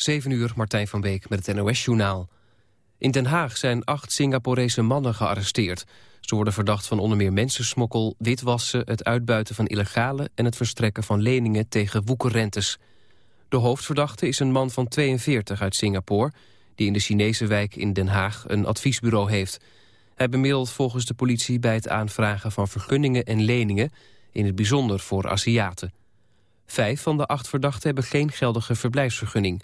7 uur, Martijn van Beek met het NOS-journaal. In Den Haag zijn acht Singaporese mannen gearresteerd. Ze worden verdacht van onder meer mensensmokkel, witwassen... het uitbuiten van illegale en het verstrekken van leningen tegen woekerrentes. De hoofdverdachte is een man van 42 uit Singapore... die in de Chinese wijk in Den Haag een adviesbureau heeft. Hij bemiddelt volgens de politie bij het aanvragen van vergunningen en leningen... in het bijzonder voor Aziaten. Vijf van de acht verdachten hebben geen geldige verblijfsvergunning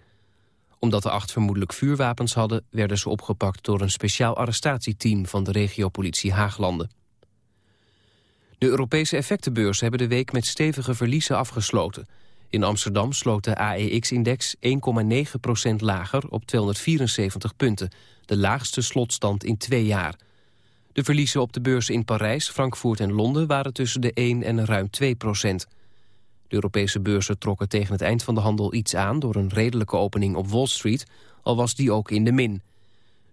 omdat de acht vermoedelijk vuurwapens hadden... werden ze opgepakt door een speciaal arrestatieteam... van de regiopolitie Haaglanden. De Europese effectenbeurzen hebben de week met stevige verliezen afgesloten. In Amsterdam sloot de AEX-index 1,9% lager op 274 punten. De laagste slotstand in twee jaar. De verliezen op de beurzen in Parijs, Frankfurt en Londen... waren tussen de 1 en ruim 2 procent. De Europese beurzen trokken tegen het eind van de handel iets aan... door een redelijke opening op Wall Street, al was die ook in de min.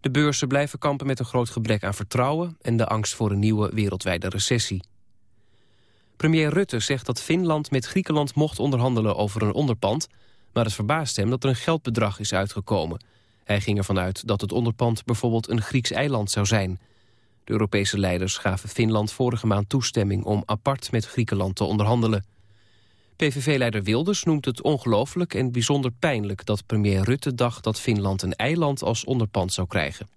De beurzen blijven kampen met een groot gebrek aan vertrouwen... en de angst voor een nieuwe wereldwijde recessie. Premier Rutte zegt dat Finland met Griekenland mocht onderhandelen over een onderpand... maar het verbaast hem dat er een geldbedrag is uitgekomen. Hij ging ervan uit dat het onderpand bijvoorbeeld een Grieks eiland zou zijn. De Europese leiders gaven Finland vorige maand toestemming... om apart met Griekenland te onderhandelen. PVV-leider Wilders noemt het ongelooflijk en bijzonder pijnlijk... dat premier Rutte dacht dat Finland een eiland als onderpand zou krijgen.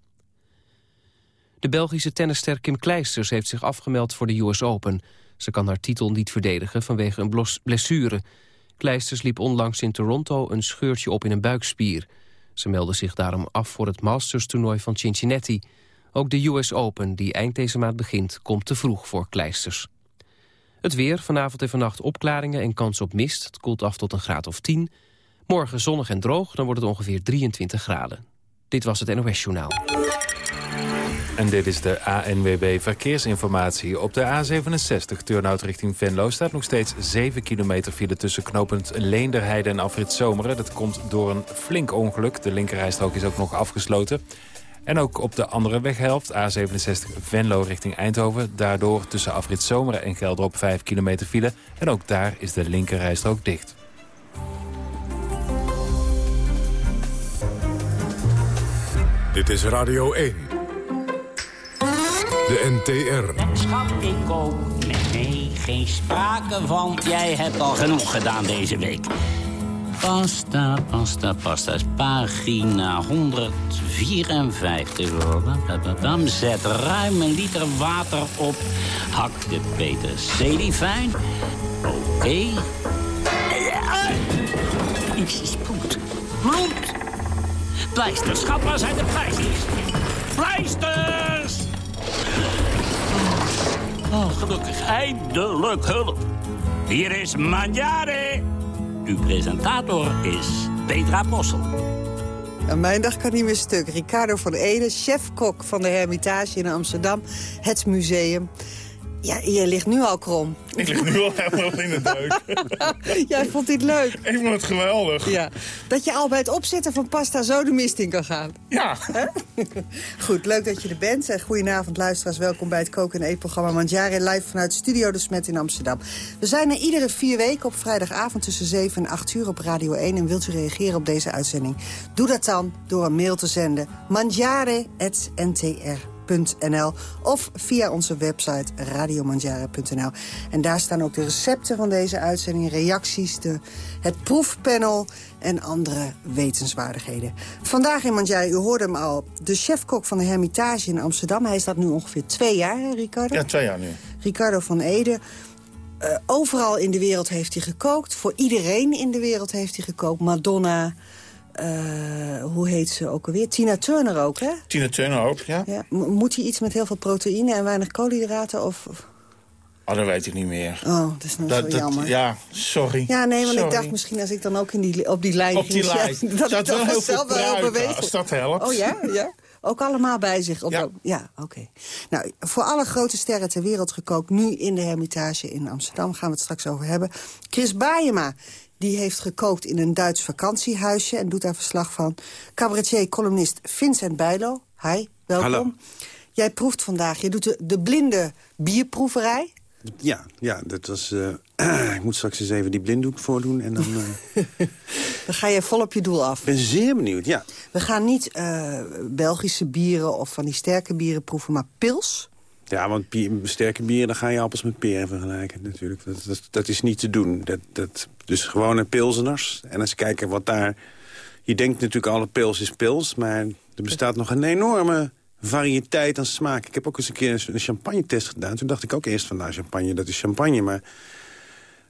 De Belgische tennisster Kim Kleisters heeft zich afgemeld voor de US Open. Ze kan haar titel niet verdedigen vanwege een blessure. Kleisters liep onlangs in Toronto een scheurtje op in een buikspier. Ze meldde zich daarom af voor het Masters-toernooi van Cincinnati. Ook de US Open, die eind deze maand begint, komt te vroeg voor Kleisters. Het weer, vanavond en vannacht opklaringen en kans op mist. Het koelt af tot een graad of 10. Morgen zonnig en droog, dan wordt het ongeveer 23 graden. Dit was het NOS Journaal. En dit is de ANWB Verkeersinformatie. Op de A67 Turnhout richting Venlo staat nog steeds 7 kilometer file... tussen knooppunt Leenderheide en Afrit Zomeren. Dat komt door een flink ongeluk. De linkerrijstrook is ook nog afgesloten. En ook op de andere weghelft, A67 Venlo richting Eindhoven. Daardoor tussen Afrit Zomeren en Gelderop 5 kilometer file. En ook daar is de linkerrijstrook dicht. Dit is Radio 1. De NTR. Schat, ik koop. Nee, geen sprake van. Jij hebt al genoeg gedaan deze week. Pasta, pasta, pasta. Pagina 154. Zet ruim een liter water op. Hak de peterselie fijn. Oké. Okay. Iets spoed. Bloed. Pleisters, schat, zijn de pleisters? Pleisters! Oh, gelukkig, eindelijk hulp. Hier is Manjare. Uw presentator is Petra Possel. mijn dag kan niet meer stuk. Ricardo van Ede, chef-kok van de Hermitage in Amsterdam. Het museum. Ja, je ligt nu al krom. Ik lig nu al helemaal in de duik. Jij vond dit leuk? Ik vond het geweldig. Ja. Dat je al bij het opzetten van pasta zo de mist in kan gaan. Ja. Goed, leuk dat je er bent. En goedenavond luisteraars, welkom bij het koken- en eetprogramma Mandjare live vanuit Studio De Smet in Amsterdam. We zijn er iedere vier weken op vrijdagavond tussen 7 en 8 uur op Radio 1. En wilt u reageren op deze uitzending? Doe dat dan door een mail te zenden. mandjare.ntr of via onze website radiomanjara.nl. En daar staan ook de recepten van deze uitzending, reacties, de, het proefpanel en andere wetenswaardigheden. Vandaag in Manjara, u hoorde hem al, de chefkok van de Hermitage in Amsterdam. Hij staat nu ongeveer twee jaar, hè, Ricardo? Ja, twee jaar nu. Ricardo van Ede. Uh, overal in de wereld heeft hij gekookt. Voor iedereen in de wereld heeft hij gekookt. Madonna, uh, hoe heet ze ook alweer? Tina Turner ook, hè? Tina Turner ook, ja. ja. Moet hij iets met heel veel proteïne en weinig koolhydraten? Of... Oh, dat weet ik niet meer. Oh, dat is nou dat, zo jammer. ja, sorry. Ja, nee, want sorry. ik dacht misschien als ik dan ook in die, op die lijn Op die lijn. Ja, dat Zat wel heel veel pruiken, als dat helpt. Oh ja, ja. Ook allemaal bij zich? Op ja. ja oké. Nou, voor alle grote sterren ter wereld gekookt... nu in de Hermitage in Amsterdam, gaan we het straks over hebben. Chris Baayema, die heeft gekookt in een Duits vakantiehuisje... en doet daar verslag van. Cabaretier-columnist Vincent Bijlo. Hi, welkom. Hallo. Jij proeft vandaag, je doet de, de blinde bierproeverij. Ja, ja dat was... Uh, ik moet straks eens even die blinddoek voordoen en dan... Uh... Dan ga je vol op je doel af. Ik ben zeer benieuwd, ja. We gaan niet uh, Belgische bieren of van die sterke bieren proeven, maar pils. Ja, want bier, sterke bieren, dan ga je appels met peren vergelijken natuurlijk. Dat, dat, dat is niet te doen. Dat, dat, dus gewone pilseners. En als je kijkt wat daar... Je denkt natuurlijk alle pils is pils, maar er bestaat nog een enorme variëteit aan smaak. Ik heb ook eens een keer een champagne-test gedaan. Toen dacht ik ook eerst van, nou, champagne, dat is champagne. Maar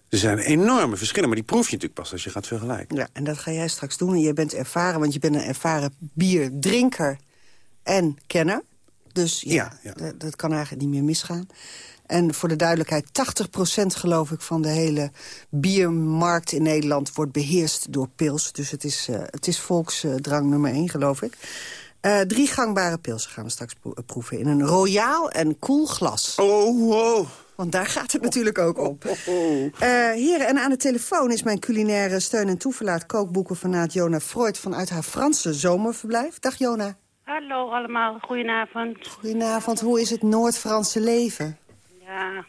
er zijn enorme verschillen. Maar die proef je natuurlijk pas als je gaat vergelijken. Ja, en dat ga jij straks doen. En je bent ervaren, want je bent een ervaren bierdrinker en kenner. Dus ja, Dat, dat, kan eigenlijk niet meer misgaan. En voor de duidelijkheid, 80% geloof ik van de hele biermarkt in Nederland... wordt beheerst door pils. Dus het is, uh, het is volksdrang nummer 1, geloof ik. Uh, drie gangbare pilsen gaan we straks proeven. In een royaal en koel glas. Oh, oh. Want daar gaat het natuurlijk ook om. Uh, heren, en aan de telefoon is mijn culinaire steun en toeverlaat... kookboekenfanaat Jona Freud vanuit haar Franse zomerverblijf. Dag Jona. Hallo allemaal, goedenavond. Goedenavond, hoe is het Noord-Franse leven? Ja,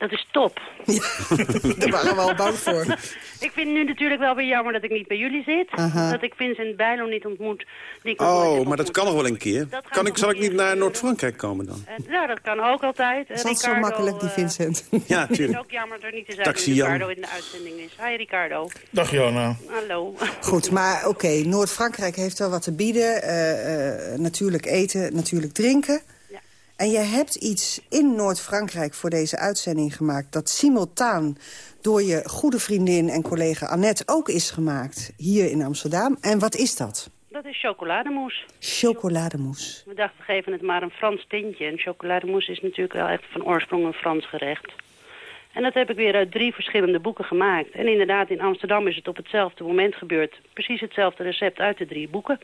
dat is top. Ja, daar waren we al bang voor. ik vind nu natuurlijk wel weer jammer dat ik niet bij jullie zit. Dat ik Vincent Bijlo niet ontmoet. Die ik oh, maar dat kan nog wel een keer. Kan ik, zal ik niet naar Noord-Frankrijk komen dan? Uh, ja, dat kan ook altijd. Dat is zo makkelijk, die eh, Vincent. ja, tuurlijk. Het is ook jammer dat er niet te zijn Ricardo in de uitzending is. Hi Ricardo. Dag Jona. Hallo. Goed, maar oké, Noord-Frankrijk heeft wel wat te bieden. Uh, natuurlijk eten, natuurlijk drinken. En je hebt iets in Noord-Frankrijk voor deze uitzending gemaakt... dat simultaan door je goede vriendin en collega Annette ook is gemaakt... hier in Amsterdam. En wat is dat? Dat is chocolademousse. Chocolademousse. We dachten, we geven het maar een Frans tintje. En chocolademousse is natuurlijk wel echt van oorsprong een Frans gerecht. En dat heb ik weer uit drie verschillende boeken gemaakt. En inderdaad, in Amsterdam is het op hetzelfde moment gebeurd. Precies hetzelfde recept uit de drie boeken.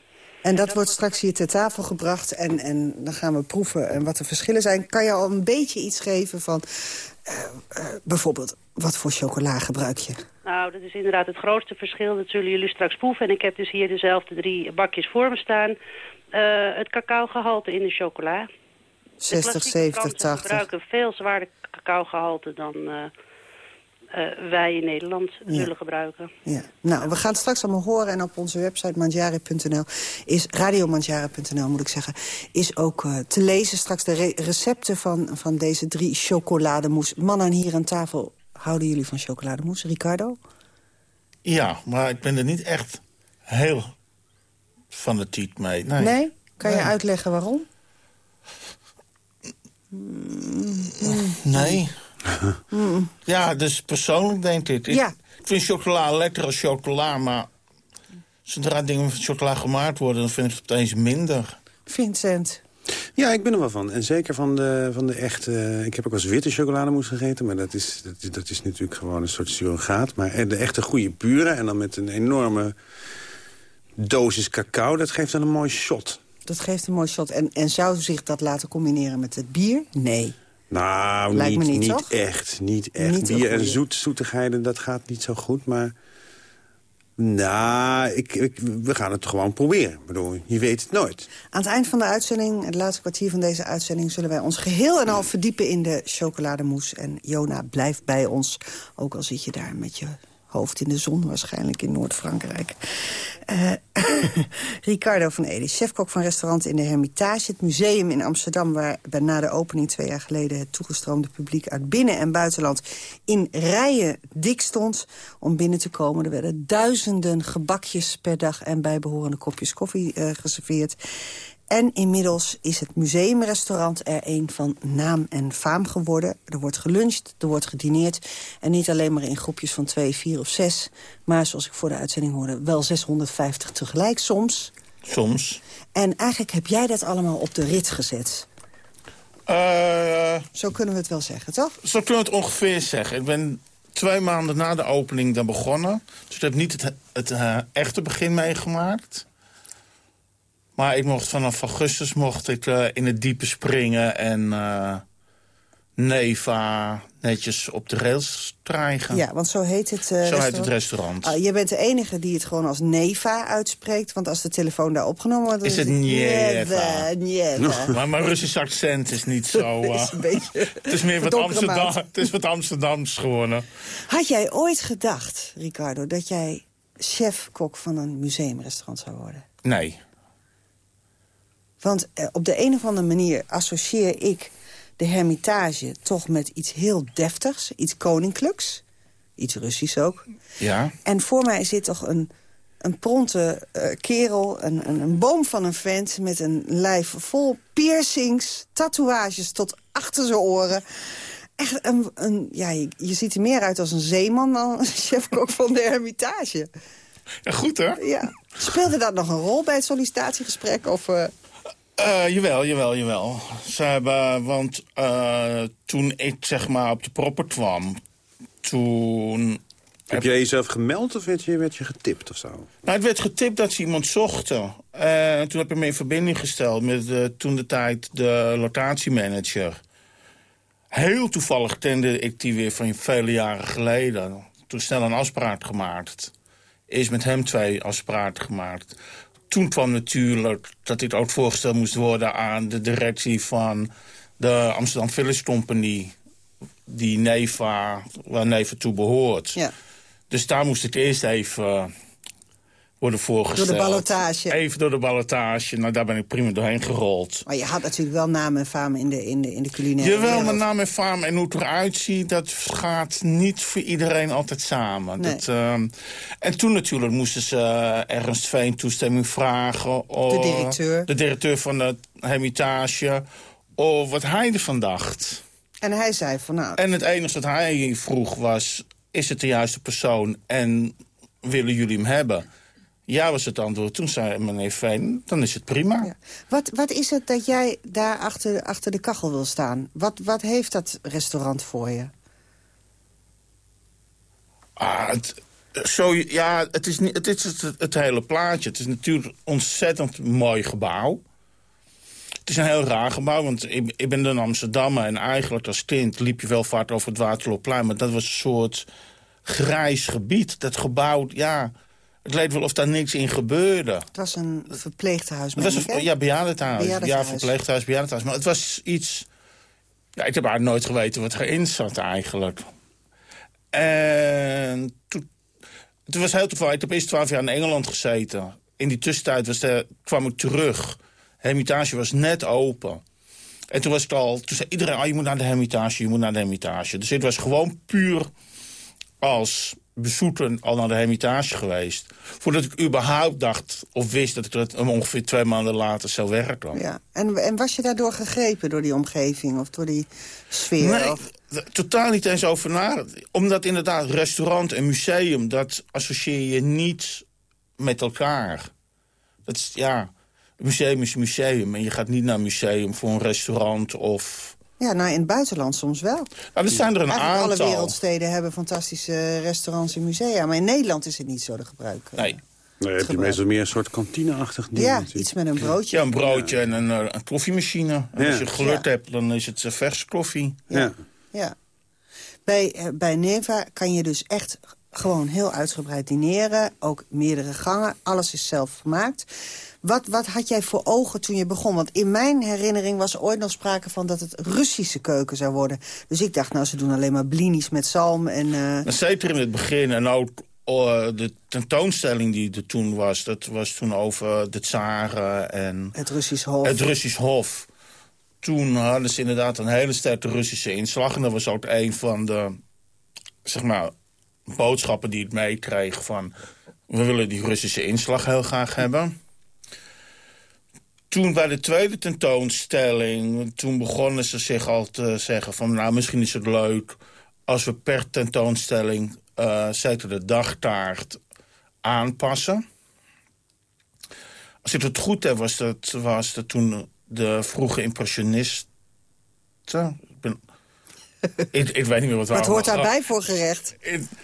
En dat wordt straks hier ter tafel gebracht en, en dan gaan we proeven en wat de verschillen zijn. Kan je al een beetje iets geven van uh, uh, bijvoorbeeld wat voor chocola gebruik je? Nou, dat is inderdaad het grootste verschil. Dat zullen jullie straks proeven. En ik heb dus hier dezelfde drie bakjes voor me staan. Uh, het cacaogehalte in de chocola. 60, 70, 80. We gebruiken veel zwaarder cacaogehalte dan uh, wij in Nederland zullen gebruiken. Ja. Nou, we gaan het straks allemaal horen. En op onze website manjari.nl is radiomanjari.nl moet ik zeggen, is ook uh, te lezen straks de re recepten van, van deze drie chocolademousse. Mannen hier aan tafel, houden jullie van chocolademousse? Ricardo? Ja, maar ik ben er niet echt heel fanatiek mee. Nee? nee? Kan je uitleggen waarom? Nee. Ja, dus persoonlijk denk ik. Ja. Ik vind chocola lekker als chocola, maar zodra dingen van chocola gemaakt worden... dan vind ik het opeens minder. Vincent? Ja, ik ben er wel van. En zeker van de, van de echte... Ik heb ook als witte chocolademousse gegeten, maar dat is, dat, is, dat is natuurlijk gewoon een soort surrogaat. Maar de echte goede pure en dan met een enorme dosis cacao, dat geeft dan een mooi shot. Dat geeft een mooi shot. En, en zou zich dat laten combineren met het bier? Nee. Nou, niet, niet, niet echt. Niet echt. Bier en zoet, zoetigheden, dat gaat niet zo goed. Maar nou, ik, ik, we gaan het gewoon proberen. Ik bedoel, je weet het nooit. Aan het eind van de uitzending, het laatste kwartier van deze uitzending... zullen wij ons geheel en al verdiepen in de chocolademousse. En Jona, blijft bij ons, ook al zit je daar met je hoofd in de zon waarschijnlijk in Noord-Frankrijk. Uh, Ricardo van Ede, chefkok van restaurant in de Hermitage. Het museum in Amsterdam waar na de opening twee jaar geleden... het toegestroomde publiek uit binnen- en buitenland in rijen dik stond om binnen te komen. Er werden duizenden gebakjes per dag en bijbehorende kopjes koffie uh, geserveerd. En inmiddels is het museumrestaurant er een van naam en faam geworden. Er wordt geluncht, er wordt gedineerd. En niet alleen maar in groepjes van twee, vier of zes... maar zoals ik voor de uitzending hoorde, wel 650 tegelijk soms. Soms. En eigenlijk heb jij dat allemaal op de rit gezet. Uh, zo kunnen we het wel zeggen, toch? Zo kunnen we het ongeveer zeggen. Ik ben twee maanden na de opening dan begonnen. Dus ik heb niet het, het uh, echte begin meegemaakt. Maar ik mocht vanaf augustus mocht ik uh, in het diepe springen en uh, Neva netjes op de rails krijgen. Ja, want zo heet het uh, Zo heet het restaurant. Uh, je bent de enige die het gewoon als Neva uitspreekt. Want als de telefoon daar opgenomen wordt... Is het Neva. Neva. Maar mijn Russisch accent is niet zo... Is een beetje het is meer wat, Amsterdam, het is wat Amsterdams geworden. Had jij ooit gedacht, Ricardo, dat jij chef-kok van een museumrestaurant zou worden? Nee. Want eh, op de een of andere manier associeer ik de Hermitage toch met iets heel deftigs, iets koninklijks. Iets Russisch ook. Ja. En voor mij zit toch een, een pronte eh, kerel, een, een, een boom van een vent... met een lijf vol piercings, tatoeages tot achter zijn oren. Echt een, een ja, je, je ziet er meer uit als een zeeman dan een chefkok van de Hermitage. ja goed, hè? Ja. Speelde dat nog een rol bij het sollicitatiegesprek? Of, eh, Eh, jawel, jawel, jawel. Ze hebben, want eh, toen ik zeg maar op de proppen kwam... toen... Heb jij jezelf gemeld of werd je, werd je getipt of zo? Nou, het werd getipt dat ze iemand zochten. En toen heb ik me in verbinding gesteld met toen de tijd de lotatiemanager. Heel toevallig kende ik die weer van vele jaren geleden. Toen snel een afspraak gemaakt. Eerst met hem twee afspraken gemaakt. Toen kwam natuurlijk dat dit ook voorgesteld moest worden aan de directie van de Amsterdam Village Company. Die Neva, waar Neva toe behoort. ja, Dus daar moest het eerst even worden voorgesteld. door de ballotage. Even door de ballotage. Nou, daar ben ik prima doorheen gerold. Maar je had natuurlijk wel namen en famen in de, in de, in de culinaire Jawel, met naam en faam en hoe het eruit ziet... dat gaat niet voor iedereen altijd samen. Nee. Dat, ehm, en toen natuurlijk moesten ze uh, Ernst Veen toestemming vragen. of- De directeur. De directeur van de Hermitage. Of wat hij ervan dacht. En hij zei van nou, En het enige wat hij vroeg was... is het de juiste persoon en willen jullie hem hebben? Ja, was het antwoord. Toen zei meneer Veen, dan is het prima. Ja. Wat, wat is het dat jij daar achter, achter de kachel wil staan? Wat, wat heeft dat restaurant voor je? Ah, het, zo, ja, het is, niet, het, is het, het hele plaatje. Het is natuurlijk een ontzettend mooi gebouw. Het is een heel raar gebouw, want ik, ik ben dan Amsterdammer... en eigenlijk als kind liep je wel vaak over het Waterloopplein... maar dat was een soort grijs gebied. Dat gebouw, ja, het leek wel of daar niks in gebeurde. Het was een verpleegtehuis, Het was ik, ja, bejaardentehuis. Ja, verpleeghuis, bejaardentehuis. Maar het was iets... Ja, ik heb eigenlijk nooit geweten wat erin zat eigenlijk. En toen... Het was heel toevallig. Ik heb eerst twaalf jaar in Engeland gezeten. In die tussentijd was de, kwam ik terug. Hermitage was net open. En toen was het al... Toen zei iedereen, ah, je moet naar de Hermitage, je moet naar de Hermitage. Dus het was gewoon puur als bezoeker al naar de Hermitage geweest. Voordat ik überhaupt dacht of wist dat ik er ongeveer twee maanden later zou werken. Ja. En, en was je daardoor gegrepen door die omgeving of door die sfeer? Nee, of... totaal niet eens over na. Omdat inderdaad restaurant en museum, dat associeer je niet met elkaar. Dat is, ja, museum is museum. En je gaat niet naar een museum voor een restaurant of... Ja, nou in het buitenland soms wel. Nou, er zijn er een Eigenlijk alle aantal. wereldsteden hebben fantastische restaurants en musea. Maar in Nederland is het niet zo de gebruik. eh. Nee. Nee, heb je meestal meer een soort kantine-achtig ding. Ja, natuurlijk. iets met een broodje. Ja, een broodje en een, eh, een koffiemachine. En Ja. als je geluk Ja. hebt, dan is het eh, vers koffie. Ja. Ja. Bij, eh, bij Neva kan je dus echt gewoon heel uitgebreid dineren. Ook meerdere gangen. Alles is zelf gemaakt. Wat, wat had jij voor ogen toen je begon? Want in mijn herinnering was er ooit nog sprake van dat het Russische keuken zou worden. Dus ik dacht, nou, ze doen alleen maar blinis met zalm en... Maar zeker in het begin en ook eh, de tentoonstelling die er toen was... dat was toen over de tsaren en het Russisch hof. het Russisch Hof. Toen hadden ze inderdaad een hele sterke Russische inslag. En dat was ook een van de zeg maar, boodschappen die het meekreeg van... we willen die Russische inslag heel graag hebben. Toen bij de tweede tentoonstelling... toen begonnen ze zich al te zeggen van... nou, misschien is het leuk als we per tentoonstelling... eh zeker de dagtaart aanpassen. Als ik het goed heb, was dat, was dat toen de vroege impressionisten... Ik, ben, ik, ik weet niet meer wat Wat hoort daarbij voor gerecht?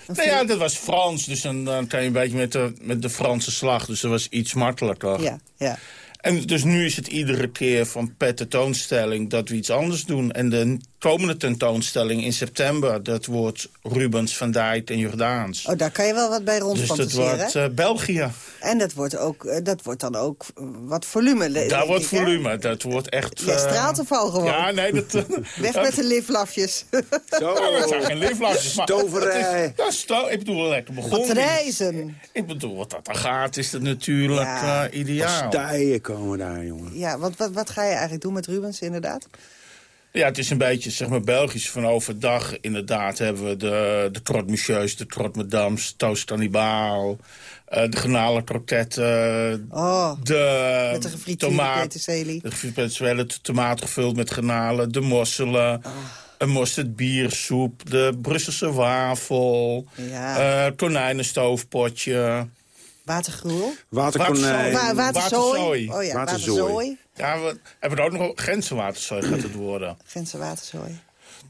Nou ja, dat was Frans, dus dan, dan kan je een beetje met de, met de Franse slag. Dus dat was iets makkelijker. Ja, ja. En dus nu is het iedere keer van per tentoonstelling dat we iets anders doen. En de komende tentoonstelling in september, dat wordt Rubens, Van Dijk en Jordaans. Oh, daar kan je wel wat bij dus dat wordt eh, België. En dat wordt, ook, eh, dat wordt dan ook eh, wat volume. Daar denk wordt ik, hè? volume, dat wordt echt... Jij straalt er gewoon. Ja, nee, dat... Weg met de liflafjes. Zo, Ja, dat zijn geen liftlampjes. maar Stoverij. het is- Ja, sto ik bedoel, lekker begonnen. Patrijzen. Ik bedoel, wat dat dan gaat, is het natuurlijk Ja. eh, ideaal. Pastijen komen daar, jongen. Ja, wat, wat, wat ga je eigenlijk doen met Rubens, inderdaad? Ja, het is een beetje, zeg maar, Belgisch van overdag. Inderdaad hebben we de, de trot de trot madams, toast cannibaal... eh, de granalen kroketten, Oh, de met de gefrituurde tomaat, peterselie. de gefrituurde tomaat gevuld met granalen, de mosselen... Ah. Een mosterd biersoep, de Brusselse wafel, Ja. eh konijnenstoofpotje. Watergruwel? Waterkonijn. Wa waterzooi. waterzooi. Oh ja, Waterzooi. waterzooi. Ja, we hebben er ook nog grenzenwaterzooi gaat het worden. Gentse waterzooi.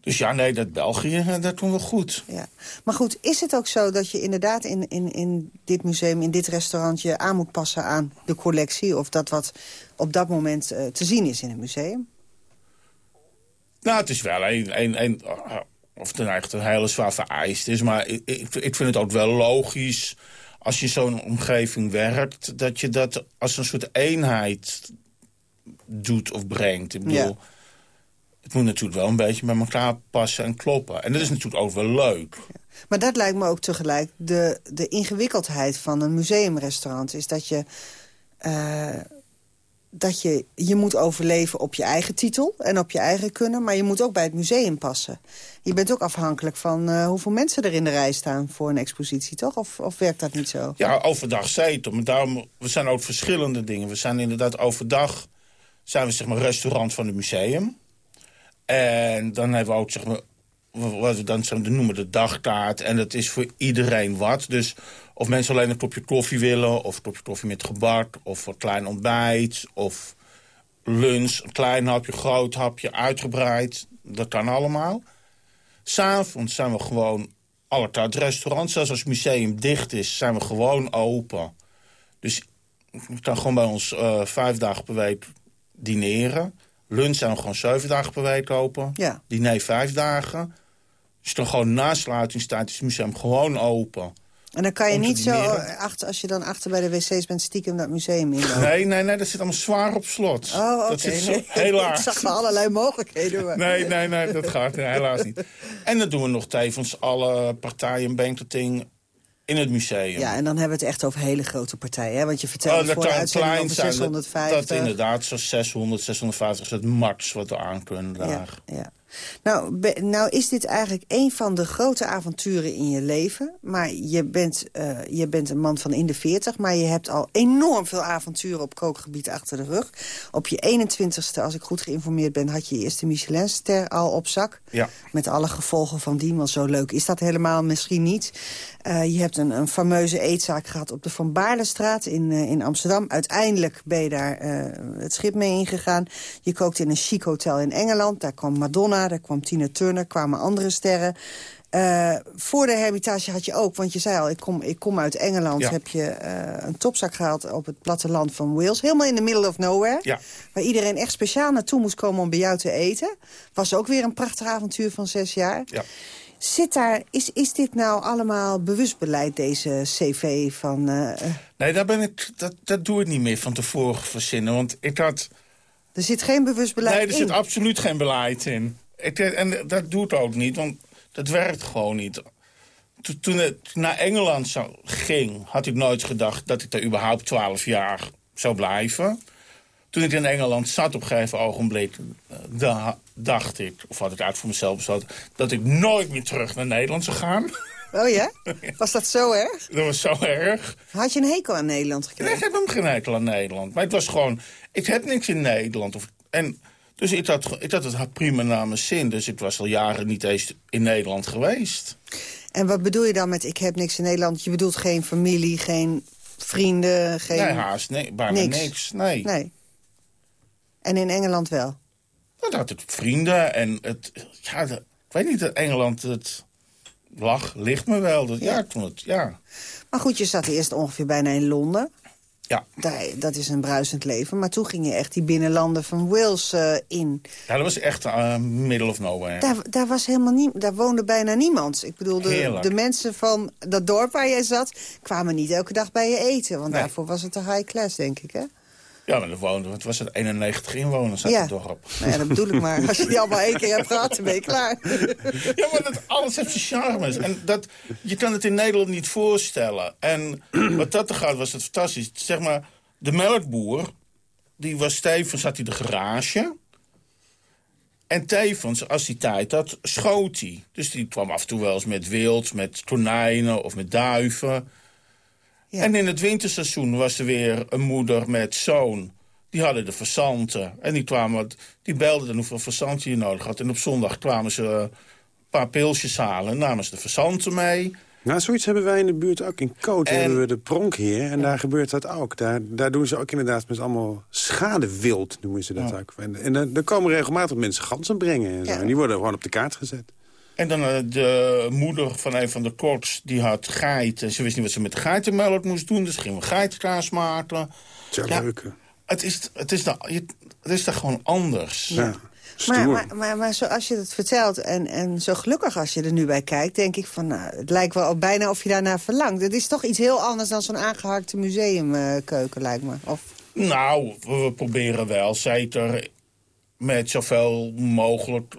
Dus ja, nee, dat België, eh, dat doen we goed. Ja. Maar goed, is het ook zo dat je inderdaad in, in, in dit museum, in dit restaurant... je aan moet passen aan de collectie... of dat wat op dat moment eh, te zien is in het museum? Nou, het is wel een, een, een eh, of het nou echt een hele zwaar vereist is. Maar ik, ik, ik vind het ook wel logisch, als je zo'n omgeving werkt... dat je dat als een soort eenheid doet of brengt. Ik bedoel, Ja. het moet natuurlijk wel een beetje bij elkaar passen en kloppen. En dat is natuurlijk ook wel leuk. Maar dat lijkt me ook tegelijk de, de ingewikkeldheid van een museumrestaurant. Is dat je, eh, dat je je moet overleven op je eigen titel en op je eigen kunnen. Maar je moet ook bij het museum passen. Je bent ook afhankelijk van eh, hoeveel mensen er in de rij staan voor een expositie, toch? Of, of werkt dat niet zo? Ja, overdag zeker. Maar daarom, we zijn ook verschillende dingen. We zijn inderdaad overdag zijn we zeg maar restaurant van het museum. En dan hebben we ook zeg maar wat we dan zeg maar, noemen de dagkaart. En dat is voor iedereen wat. Dus of mensen alleen een kopje koffie willen... of een kopje koffie met gebak, of een klein ontbijt... of lunch, een klein hapje, groot hapje, uitgebreid. Dat kan allemaal. S'avonds zijn we gewoon carte restaurant. Zelfs als het museum dicht is, zijn we gewoon open. Dus je kan gewoon bij ons eh, vijf dagen per week dineren. Lunch zijn we gewoon zeven dagen per week open. Ja. Diner vijf dagen. Dus dan gewoon na sluitingstijd is het museum gewoon open. En dan kan je niet zo, achter, als je dan achter bij de wc's bent, stiekem dat museum in. Nee, nee, nee, dat zit allemaal zwaar op slot. Oh, oké. Dat zit zo, Nee, helaas. Ik zag allerlei mogelijkheden. maar- Nee, nee, nee, dat gaat helaas niet. En dan doen we nog tevens alle partijen banqueting in het museum. Ja, en dan hebben we het echt over hele grote partijen. Hè? Want je Oh, vertelde dat voor de uitzending klein over zijn. Dat, 650. dat inderdaad, zo'n 600, 650 is het max wat we aan kunnen ja, daar. ja. Nou, be- nou is dit eigenlijk een van de grote avonturen in je leven. Maar je bent, eh, je bent een man van in de 40, maar je hebt al enorm veel avonturen op kookgebied achter de rug. Op je 21ste, als ik goed geïnformeerd ben, had je je eerste Michelinster al op zak. Ja. Met alle gevolgen van die, want zo leuk is dat helemaal misschien niet. Eh, je hebt een, een fameuze eetzaak gehad op de Van Baarlestraat in, eh, in Amsterdam. Uiteindelijk ben je daar het schip mee ingegaan. Je kookte in een chic hotel in Engeland. Daar kwam Madonna, daar kwam Tina Turner, kwamen andere sterren. Eh, voor de Hermitage had je ook, want je zei al, ik kom, ik kom uit Engeland... Ja. heb je eh, een topzak gehaald op het platteland van Wales. Helemaal in the middle of nowhere. Ja. Waar iedereen echt speciaal naartoe moest komen om bij jou te eten. Was ook weer een prachtig avontuur van zes jaar. Ja. Zit daar, is, is dit nou allemaal bewust beleid, deze cv van... eh, Nee, daar ben ik, dat, dat doe ik niet meer van tevoren verzinnen. Want ik had... er zit geen bewust beleid Nee, er in. zit absoluut geen beleid in. Ik, en dat doet ook niet, want dat werkt gewoon niet. Toen, toen het naar Engeland zou, ging, had ik nooit gedacht... dat ik daar überhaupt twaalf jaar zou blijven. Toen ik in Engeland zat op een gegeven ogenblik... eh, da- dacht ik, of had ik uit voor mezelf besloten... dat ik nooit meer terug naar Nederland zou gaan. Oh ja? Was dat zo erg? dat was zo erg. Had je een hekel aan Nederland Nee, gekregen? ik heb hem geen hekel aan Nederland. Maar het was gewoon, ik heb niks in Nederland. Of, en, dus ik had, ik had het prima naar mijn zin. Dus ik was al jaren niet eens in Nederland geweest. En wat bedoel je dan met ik heb niks in Nederland? Je bedoelt geen familie, geen vrienden, geen... Nee, haast nee, bijna Niks. niks. Nee. Nee. En in Engeland wel? Dan had ik vrienden en het... Ja, de- ik weet niet, dat Engeland, het lag, ligt me wel. Dat, ja. Ja. vond het, ja. Maar goed, je zat eerst ongeveer bijna in Londen. Ja. Daar, dat is een bruisend leven. Maar toen ging je echt die binnenlanden van Wales eh, in. Ja, dat was echt uh, middle of nowhere. Daar, daar, was helemaal nie, daar woonde bijna niemand. Ik bedoel, de, de mensen van dat dorp waar jij zat... kwamen niet elke dag bij je eten. Want Nee. daarvoor was het de high class, denk ik, hè? Ja, maar er woonden, wat was het, 91 inwoners zat Ja. het dorp. Nou ja, dat bedoel ik maar. Als je die allemaal één keer hebt gehad, dan ben je klaar. Ja, maar dat, alles heeft zijn charmes. En dat, je kan het in Nederland niet voorstellen. En wat dat er gaat, was het fantastisch. Zeg maar, de melkboer, die was tevens, had hij de garage. En tevens, als hij tijd had, schoot hij. Dus die kwam af en toe wel eens met wild, met tonijnen of met duiven. Ja. En in het winterseizoen was er weer een moeder met zoon. Die hadden de fazanten. En die, kwamen, die belden dan hoeveel fazanten je nodig had. En op zondag kwamen ze een paar pilsjes halen. Namen ze de fazanten mee. Nou, zoiets hebben wij in de buurt ook. In Koot En- hebben we de pronkheer en daar gebeurt dat ook. Daar, daar doen ze ook inderdaad met allemaal schadewild, noemen ze dat Ja. ook. En, en er- er komen regelmatig mensen ganzen brengen en zo. Ja. En die worden gewoon op de kaart gezet. En dan eh, de moeder van een van de koks, die had geiten. Ze wist niet wat ze met de geitenmelk moest doen. Dus gingen we geitenkaas maken. Ja. leuk. hè? Het is, het, is daar, je- het is daar gewoon anders. Ja. Maar, maar, maar, maar zoals je het vertelt en, en zo gelukkig als je er nu bij kijkt... denk ik van, nou, het lijkt wel bijna of je daarnaar verlangt. Het is toch iets heel anders dan zo'n aangeharkte museumkeuken, lijkt me. Of, Nou, we, we proberen wel zeker met zoveel mogelijk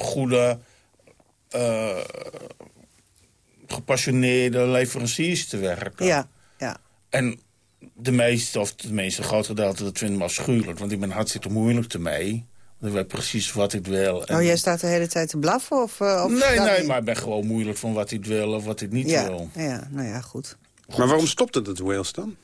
goede, eh, gepassioneerde leveranciers te werken. ja, ja. En de meeste, of het meeste grote gedeelte, dat vinden we afschuwelijk. Want ik ben hartstikke moeilijk ermee. Want ik weet precies wat ik wil. En- Oh, jij staat de hele tijd te blaffen? Of, eh, of Nee, nee, niet? maar ik ben gewoon moeilijk van wat ik wil of wat ik niet ja, wil. ja, nou ja, goed. Maar waarom stopte dat Wales dan?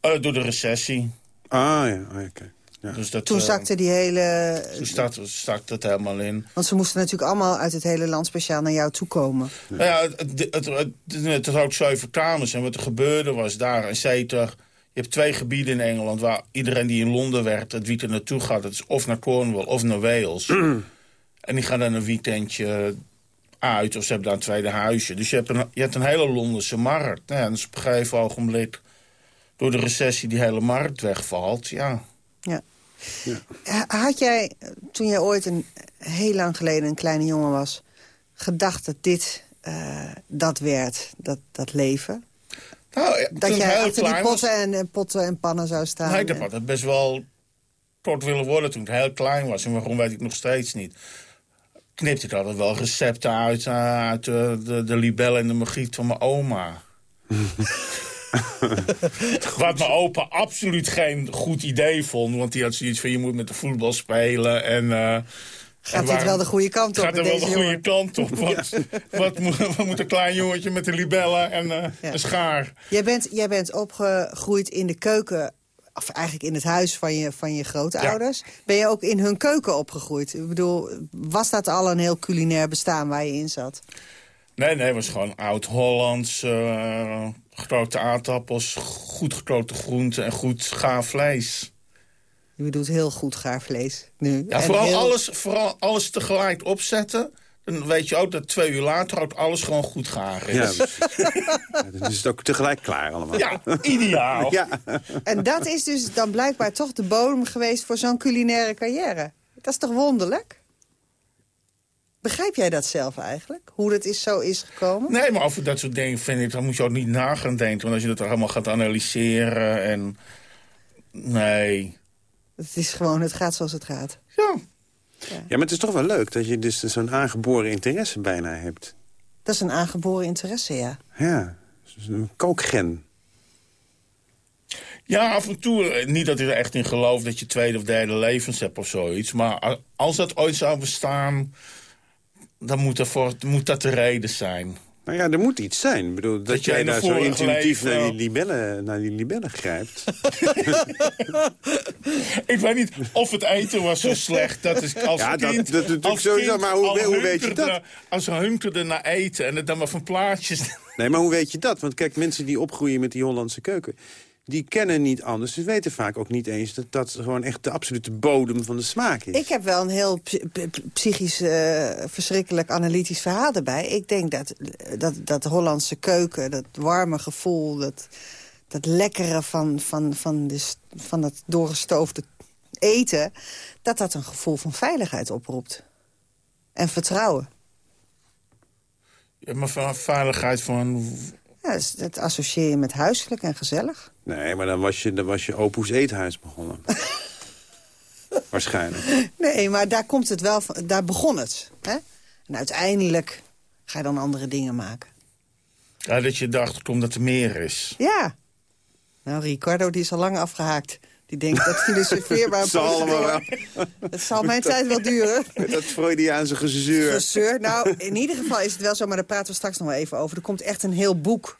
Eh, door de recessie. Ah ja, ja, oké. Ja. Dus dat, Toen eh, zakte die hele... Toen stak, stak het helemaal in. Want ze moesten natuurlijk allemaal uit het hele land speciaal naar jou toe komen. Nou ja, het, het, het, het, zeven kamers. En wat er gebeurde was daar, en zeker... Je hebt twee gebieden in Engeland waar iedereen die in Londen werkt... het weekend naartoe gaat. Dat is of naar Cornwall of naar Wales. en die gaan dan een weekendje uit. Of ze hebben daar een tweede huisje. Dus je hebt een, je hebt een hele Londense markt. Ja, en dus op een gegeven ogenblik... door de recessie die hele markt wegvalt, ja... Ja. Ha- Had jij, eh, toen jij ooit een, heel lang geleden een kleine jongen was... gedacht dat dit eh, dat werd, dat, dat leven? Nou, Dat jij achter die was- potten en, eh, potten en pannen zou staan? Nee, heb altijd best wel kort willen worden toen ik heel klein was. En waarom weet ik nog steeds niet. Knipte ik altijd wel recepten uit, eh, uit de, de, de libellen en de magiet van mijn oma. Wat mijn opa absoluut geen goed idee vond. Want die had zoiets van, je moet met de voetbal spelen. En, eh, Gaat dit wel de goede kant op Gaat er wel de goede jongen? kant op. Wat, wat, moet, wat moet een klein jongetje met de libellen en eh, Ja. een schaar? Jij bent, jij bent opgegroeid in de keuken... of eigenlijk in het huis van je, van je grootouders. Ben je ook in hun keuken opgegroeid? Ik bedoel, was dat al een heel culinair bestaan waar je in zat? Nee, nee, het was gewoon oud-Hollands. eh gekrookte aardappels, goed gekrookte groenten en goed gaar vlees. Je bedoelt heel goed gaar vlees nu. Ja, En vooral, heel- alles, vooral alles tegelijk opzetten. Dan weet je ook dat twee uur later ook alles gewoon goed gaar is. Ja, Ja, dus- ja, dan is het ook tegelijk klaar allemaal. ideaal. Ja. En dat is dus dan blijkbaar toch de bodem geweest voor zo'n culinaire carrière. Dat is toch wonderlijk? Begrijp jij dat zelf eigenlijk? Hoe dat is, zo is gekomen? Nee, maar over dat soort dingen vind ik, dan moet je ook niet na gaan denken. Want als je dat er helemaal gaat analyseren en... Nee. Het is gewoon, het gaat zoals het gaat. Ja, ja, maar het is toch wel leuk dat je dus zo'n aangeboren interesse bijna hebt. Dat is een aangeboren interesse, ja. Ja, een kookgen. Ja, af en toe. eh, Niet dat ik er echt in geloof dat je tweede of derde levens hebt of zoiets. Maar als dat ooit zou bestaan, dan moet, ervoor, moet dat de reden zijn. Nou ja, er moet iets zijn. Ik bedoel, dat, Dat jij daar zo intuïtief naar, die libellen, naar die libellen grijpt. Ik weet niet of het eten was zo slecht. Dat is als Ja, dat- kind, dat natuurlijk als sowieso, kind maar hoe- hoe weet je dat? Als ze hunkerde naar eten en het dan maar van plaatjes... Nee, maar hoe weet je dat? Want kijk, mensen die opgroeien met die Hollandse keuken... die kennen niet anders. Ze weten vaak ook niet eens dat dat gewoon echt de absolute bodem van de smaak is. Ik heb wel een heel psychisch eh, verschrikkelijk analytisch verhaal erbij. Ik denk dat, dat dat Hollandse keuken, dat warme gevoel... dat, dat lekkere van, van, van, de, van dat doorgestoofde eten... dat dat een gevoel van veiligheid oproept. En vertrouwen. Ja, maar van veiligheid van... Ja, dus dat associeer je met huiselijk en gezellig. Nee, maar dan was je, dan was je Opoes Eethuis begonnen. Waarschijnlijk. Nee, maar daar komt het wel van, daar begon het. Hè? En uiteindelijk ga je dan andere dingen maken. Ja, dat je dacht, omdat er meer is. Ja. Nou, Ricardo die is al lang afgehaakt. Die denkt dat filosofeerbaar... zal allemaal wel. Het zal mijn tijd wel duren. Dat Freudiaanse gezeur. Gezeur. Nou, in ieder geval is het wel zo, maar daar praten we straks nog wel even over. Er komt echt een heel boek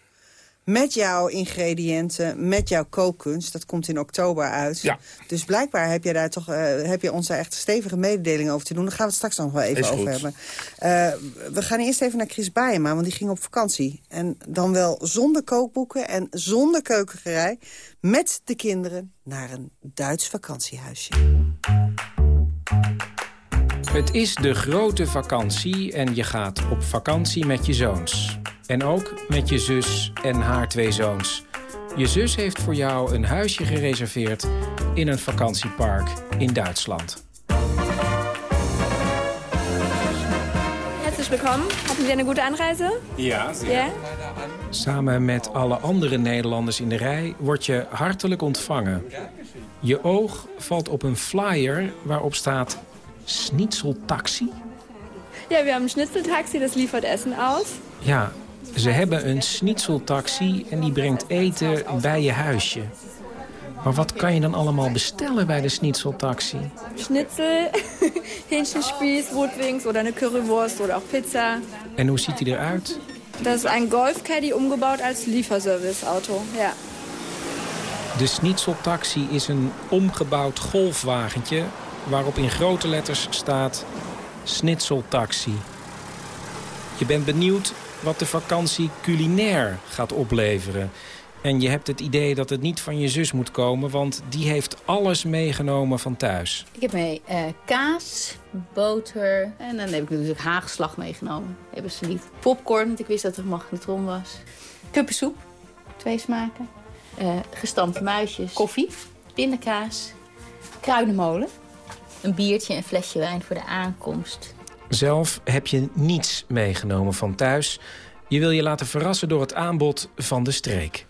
met jouw ingrediënten, met jouw kookkunst. Dat komt in oktober uit. Ja. Dus blijkbaar heb je, daar toch, uh, heb je ons daar echt stevige mededeling over te doen. Daar gaan we het straks nog wel even over hebben. Uh, we gaan eerst even naar Chris Bijema, want die ging op vakantie. En dan wel zonder kookboeken en zonder keukengerij. Met de kinderen naar een Duits vakantiehuisje. Het is de grote vakantie en je gaat op vakantie met je zoons. En ook met je zus en haar twee zoons. Je zus heeft voor jou een huisje gereserveerd in een vakantiepark in Duitsland. Herzlich willkommen. Hatten Sie eine gute Anreise? Ja, Ja? Samen met alle andere Nederlanders in de rij word je hartelijk ontvangen. Je oog valt op een flyer waarop staat Schnitzeltaxi. Ja, wir haben ein Schnitzeltaxi, das liefert Essen aus. Ja, ze hebben een schnitzeltaxi en die brengt eten bij je huisje. Maar wat kan je dan allemaal bestellen bij de schnitzeltaxi? Schnitzel, Hähnchenspieß, Rotwings oder eine Currywurst oder auch Pizza. En hoe ziet die eruit? Das ist ein Golf-Caddy umgebaut als Lieferservice-Auto. Ja. De schnitzeltaxi is een omgebouwd golfwagentje... waarop in grote letters staat schnitzeltaxi. Je bent benieuwd wat de vakantie culinair gaat opleveren. En je hebt het idee dat het niet van je zus moet komen... want die heeft alles meegenomen van thuis. Ik heb mee eh, kaas, boter en dan heb ik natuurlijk haagslag meegenomen. Hebben ze niet. Popcorn, want ik wist dat er magnetron was. Kuppensoep, twee smaken. Eh, gestampte muisjes, koffie, pindakaas, kruidenmolen. Een biertje en flesje wijn voor de aankomst. Zelf heb je niets meegenomen van thuis. Je wil je laten verrassen door het aanbod van de streek.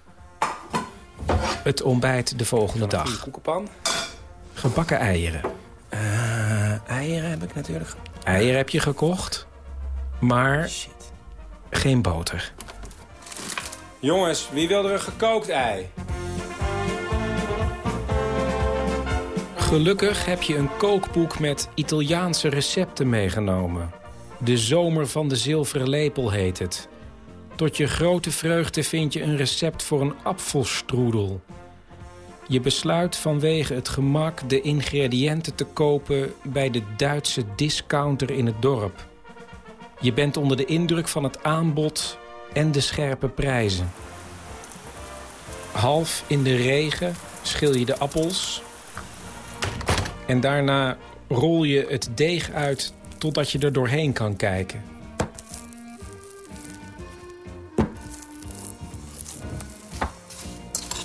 Het ontbijt de volgende dag. koekenpan. Gebakken eieren. Eh, eieren heb ik natuurlijk. Eieren heb je gekocht, maar geen boter. Jongens, wie wil er een gekookt ei? Gelukkig heb je een kookboek met Italiaanse recepten meegenomen. De zomer van de zilveren lepel heet het. Tot je grote vreugde vind je een recept voor een apfelstroedel. Je besluit vanwege het gemak de ingrediënten te kopen... bij de Duitse discounter in het dorp. Je bent onder de indruk van het aanbod en de scherpe prijzen. Half in de regen schil je de appels... en daarna rol je het deeg uit totdat je er doorheen kan kijken.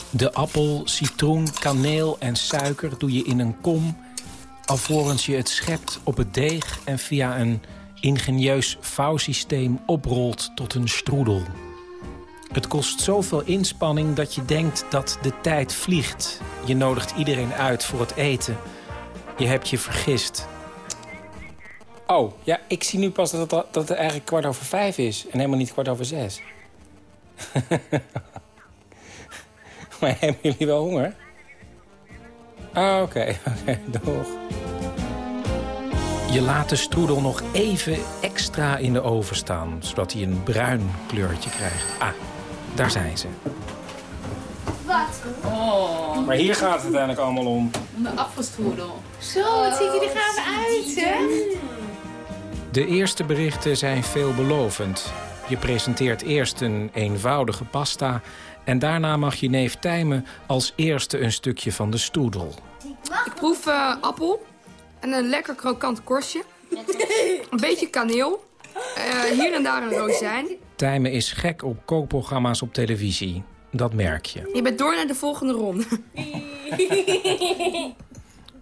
De appel, citroen, kaneel en suiker doe je in een kom... alvorens je het schept op het deeg en via een ingenieus vouwsysteem oprolt tot een stroedel. Het kost zoveel inspanning dat je denkt dat de tijd vliegt. Je nodigt iedereen uit voor het eten. Je hebt je vergist. Oh, ja, ik zie nu pas dat het, dat het eigenlijk kwart over vijf is. En helemaal niet kwart over zes. maar hebben jullie wel honger? Ah, oké. Oké, doeg. Je laat de stroedel nog even extra in de oven staan... zodat hij een bruin kleurtje krijgt. Ah, daar zijn ze. Wat? Oh. Maar hier gaat het uiteindelijk allemaal om. Om de afvalstroedel. Zo, wat ziet hij er gaaf uit, zeg. De eerste berichten zijn veelbelovend. Je presenteert eerst een eenvoudige pasta... en daarna mag je neef Tijmen als eerste een stukje van de stoedel. Ik proef uh, appel en een lekker krokant korstje. een beetje kaneel. Uh, hier en daar een rozijn. Tijmen is gek op kookprogramma's op televisie. Dat merk je. Je bent door naar de volgende ronde.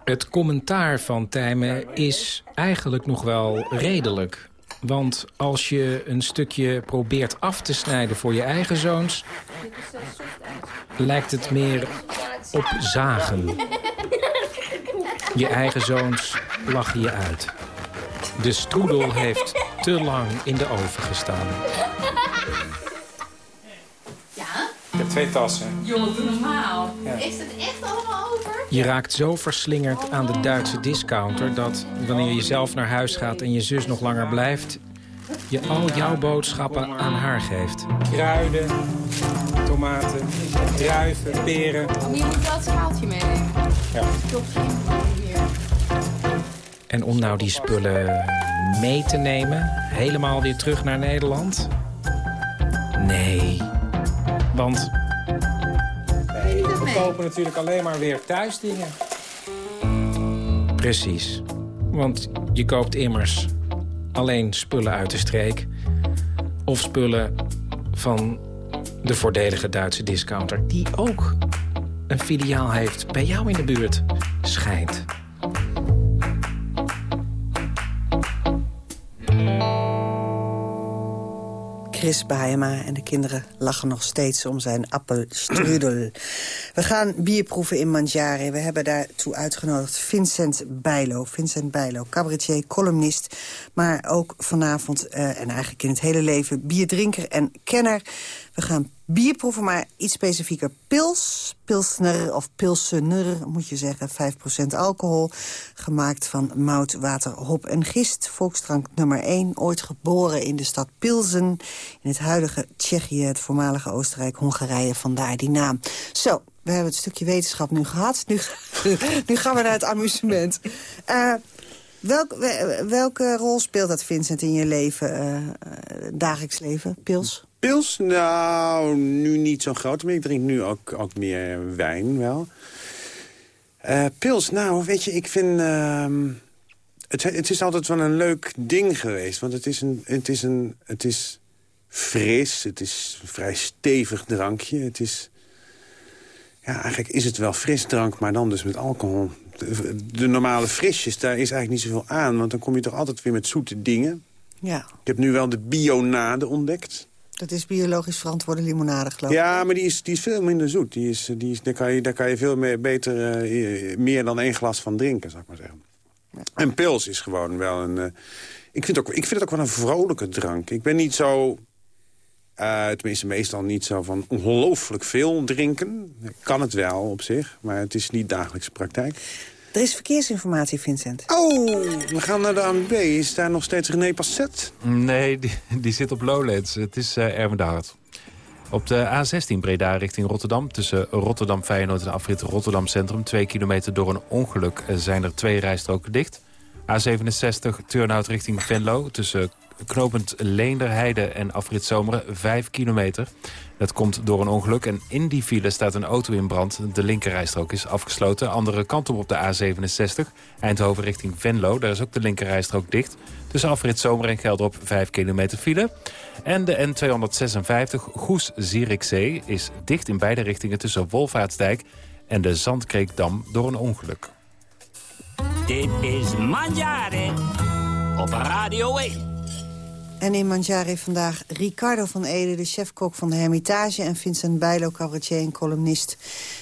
Het commentaar van Tijmen is eigenlijk nog wel redelijk. Want als je een stukje probeert af te snijden voor je eigen zoons... lijkt het meer op zagen. Je eigen zoons lachen je uit. De stroedel heeft te lang in de oven gestaan. Heb twee tassen. Jongen, doe normaal. Ja. Is het echt allemaal over? Je raakt zo verslingerd aan de Duitse discounter... dat wanneer je zelf naar huis gaat en je zus nog langer blijft... je al jouw boodschappen aan haar geeft. Kruiden, tomaten, druiven, peren. Je moet wel het schaaltje meenemen. Ja. En om nou die spullen mee te nemen, helemaal weer terug naar Nederland? Nee. Want we kopen natuurlijk alleen maar weer thuisdingen. Precies. Want je koopt immers alleen spullen uit de streek. Of spullen van de voordelige Duitse discounter... die ook een filiaal heeft bij jou in de buurt, schijnt. Chris Baema en de kinderen lachen nog steeds om zijn appelstrudel. We gaan bier proeven in Mandjare. We hebben daartoe uitgenodigd Vincent Bijlo. Vincent Bijlo, cabaretier, columnist, maar ook vanavond eh, en eigenlijk in het hele leven bierdrinker en kenner. We gaan bier proeven, maar iets specifieker pils. Pilsner of pilsener, moet je zeggen. 5% alcohol. Gemaakt van mout, water, hop en gist. Volksdrank nummer 1. Ooit geboren in de stad Pilsen. In het huidige Tsjechië, het voormalige Oostenrijk, Hongarije. Vandaar die naam. Zo, we hebben het stukje wetenschap nu gehad. Nu, nu gaan we naar het amusement. Eh, welk, we- welke rol speelt dat, Vincent, in je leven, eh, eh, dagelijks leven? Pils? Pils? Nou, nu niet zo groot. Maar ik drink nu ook, ook meer wijn wel. Eh, pils, nou, weet je, ik vind... ehm, het, het is altijd wel een leuk ding geweest. Want het is, een, het, is een, het is fris, het is een vrij stevig drankje. Het is... Ja, eigenlijk is het wel frisdrank, maar dan dus met alcohol. De, normale frisjes, daar is eigenlijk niet zoveel aan. Want dan kom je toch altijd weer met zoete dingen. Ja, Ik heb nu wel de bionade ontdekt. dat is biologisch verantwoorde limonade, geloof ik. Ja, maar die is, die is veel minder zoet. Die is, die is, daar, kan je, daar kan je veel meer, beter eh, meer dan één glas van drinken, zou ik maar zeggen. En pils is gewoon wel een... eh, ik, vind ook, ik vind het ook wel een vrolijke drank. Ik ben niet zo... eh, tenminste, meestal niet zo van ongelooflijk veel drinken. Ik kan het wel op zich, maar het is niet dagelijkse praktijk. Er is verkeersinformatie, Vincent. Oh, we gaan naar de ANWB. Is daar nog steeds René Passet? Nee, die, die zit op Lowlands. Het is eh Erwin de Hart. Op de A16 Breda richting Rotterdam. Tussen Rotterdam Feyenoord en afrit Rotterdam Centrum. Twee kilometer door een ongeluk eh, zijn er twee rijstroken dicht. A67 Turnhout richting Venlo. Tussen knopend Leenderheide en afrit Zomeren. Vijf kilometer. Dat komt door een ongeluk. En in die file staat een auto in brand. De linkerrijstrook is afgesloten. Andere kant op op de A67. Eindhoven richting Venlo. Daar is ook de linkerrijstrook dicht. Tussen afrit Zomer en Gelderop 5 kilometer file. En de N256 Goes-Zierikzee is dicht in beide richtingen... tussen Wolvaartsdijk en de Zandkreekdam door een ongeluk. Dit is Manjare op Radio 1. En in Mandjari vandaag Ricardo van Ede, de chefkok van de Hermitage... en Vincent Bijlo, cabaretier en columnist...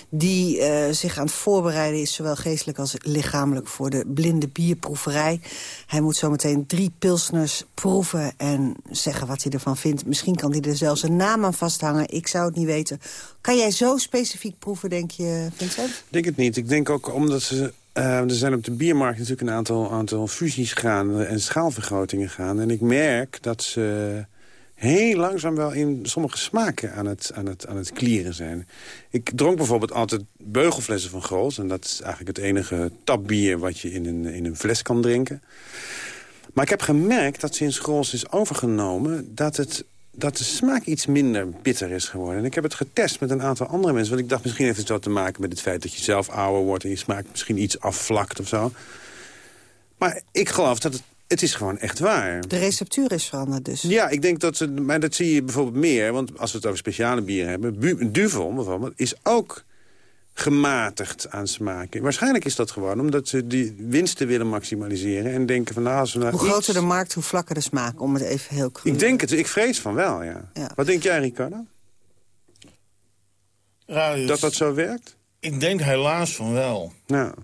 die eh, zich aan het voorbereiden is, zowel geestelijk als lichamelijk... voor de blinde bierproeverij. Hij moet zometeen drie pilsners proeven en zeggen wat hij ervan vindt. Misschien kan hij er zelfs een naam aan vasthangen. Ik zou het niet weten. Kan jij zo specifiek proeven, denk je, Vincent? Ik denk het niet. Ik denk ook omdat ze... eh, er zijn op de biermarkt natuurlijk een aantal, aantal fusies gaan en schaalvergrotingen gaan. En ik merk dat ze heel langzaam wel in sommige smaken aan het, aan het, aan het klieren zijn. Ik dronk bijvoorbeeld altijd beugelflessen van Grols. En dat is eigenlijk het enige tapbier wat je in een, in een fles kan drinken. Maar ik heb gemerkt dat sinds Grols is overgenomen... dat, het, dat de smaak iets minder bitter is geworden. En ik heb het getest met een aantal andere mensen. Want ik dacht, misschien heeft het wat te maken met het feit dat je zelf ouder wordt... en je smaak misschien iets afvlakt of zo. Maar ik geloof dat het Het is gewoon echt waar. De receptuur is veranderd dus. Ja, ik denk dat ze... Maar dat zie je bijvoorbeeld meer. Want als we het over speciale bieren hebben... Duvel bijvoorbeeld is ook gematigd aan smaken. Waarschijnlijk is dat gewoon omdat ze die winsten willen maximaliseren... en denken van nou, als we nou Hoe iets- groter de markt, hoe vlakker de smaak, om het even heel cru Ik denk het, ik vrees van wel, ja. Ja. Wat denk jij, Ricardo? Radio- Dat dat zo werkt? Ik denk helaas van wel. Nou,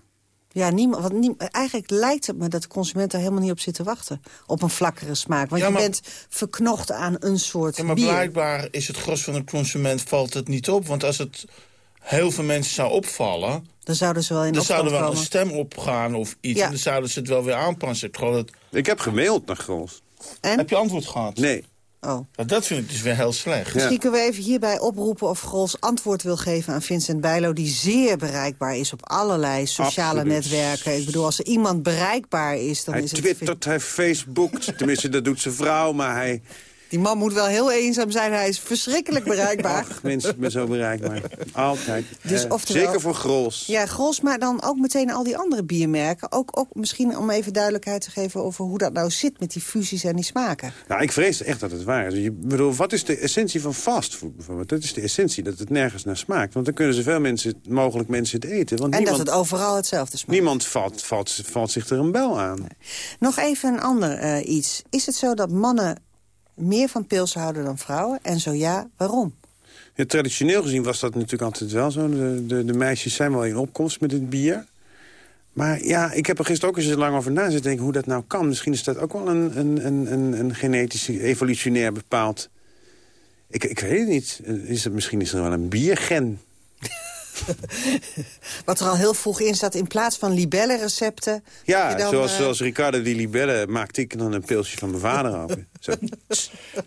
Ja, niemand, want niem- eigenlijk lijkt het me dat de consument daar helemaal niet op zit te wachten. Op een vlakkere smaak. Want Ja, je bent verknocht aan een soort Ja, maar bier. blijkbaar is het gros van de consument valt het niet op. Want als het heel veel mensen zou opvallen... Dan zouden ze wel in dan zou opstand wel een stem opgaan of iets. Ja. En dan zouden ze het wel weer aanpassen. Ik geloof dat... ik heb gemaild naar Grols. En? Heb je antwoord gehad? Nee. Oh. Nou, dat vind ik dus weer heel slecht. Misschien kunnen we even hierbij oproepen of Grols antwoord wil geven aan Vincent Bijlo... die zeer bereikbaar is op allerlei sociale Absoluut. netwerken. Ik bedoel, als er iemand bereikbaar is, dan Hij is het... twittert, hij facebookt. Tenminste, dat doet zijn vrouw, maar hij... Die man moet wel heel eenzaam zijn. Hij is verschrikkelijk bereikbaar. Ach, mensen, ik ben zo bereikbaar. Altijd. Dus Eh, oftewel- Zeker voor Grols. Ja, Grols, maar dan ook meteen al die andere biermerken. Ook, ook misschien om even duidelijkheid te geven over hoe dat nou zit met die fusies en die smaken. Nou, ik vrees echt dat het waar is. Je, bedoel, wat is de essentie van fastfood bijvoorbeeld? Dat is de essentie, dat het nergens naar smaakt. Want dan kunnen zoveel mensen, mogelijk mensen het eten. Want en niemand, dat het overal hetzelfde smaakt. niemand valt, valt, valt zich er een bel aan. Nog even een ander eh, iets. Is het zo dat mannen meer van pils houden dan vrouwen? En zo ja, waarom? Ja, traditioneel gezien was dat natuurlijk altijd wel zo. De, de, meisjes zijn wel in opkomst met het bier. Maar ja, ik heb er gisteren ook eens lang over na zitten denken hoe dat nou kan. Misschien is dat ook wel een, een, een, een, een genetisch, evolutionair bepaald... Ik, ik weet het niet. Is het, misschien is er wel een biergen. Wat er al heel vroeg in staat, in plaats van libellenrecepten... Ja, dan, zoals, eh, zoals Ricardo die libelle maakte ik dan een pilsje van mijn vader open. Zo.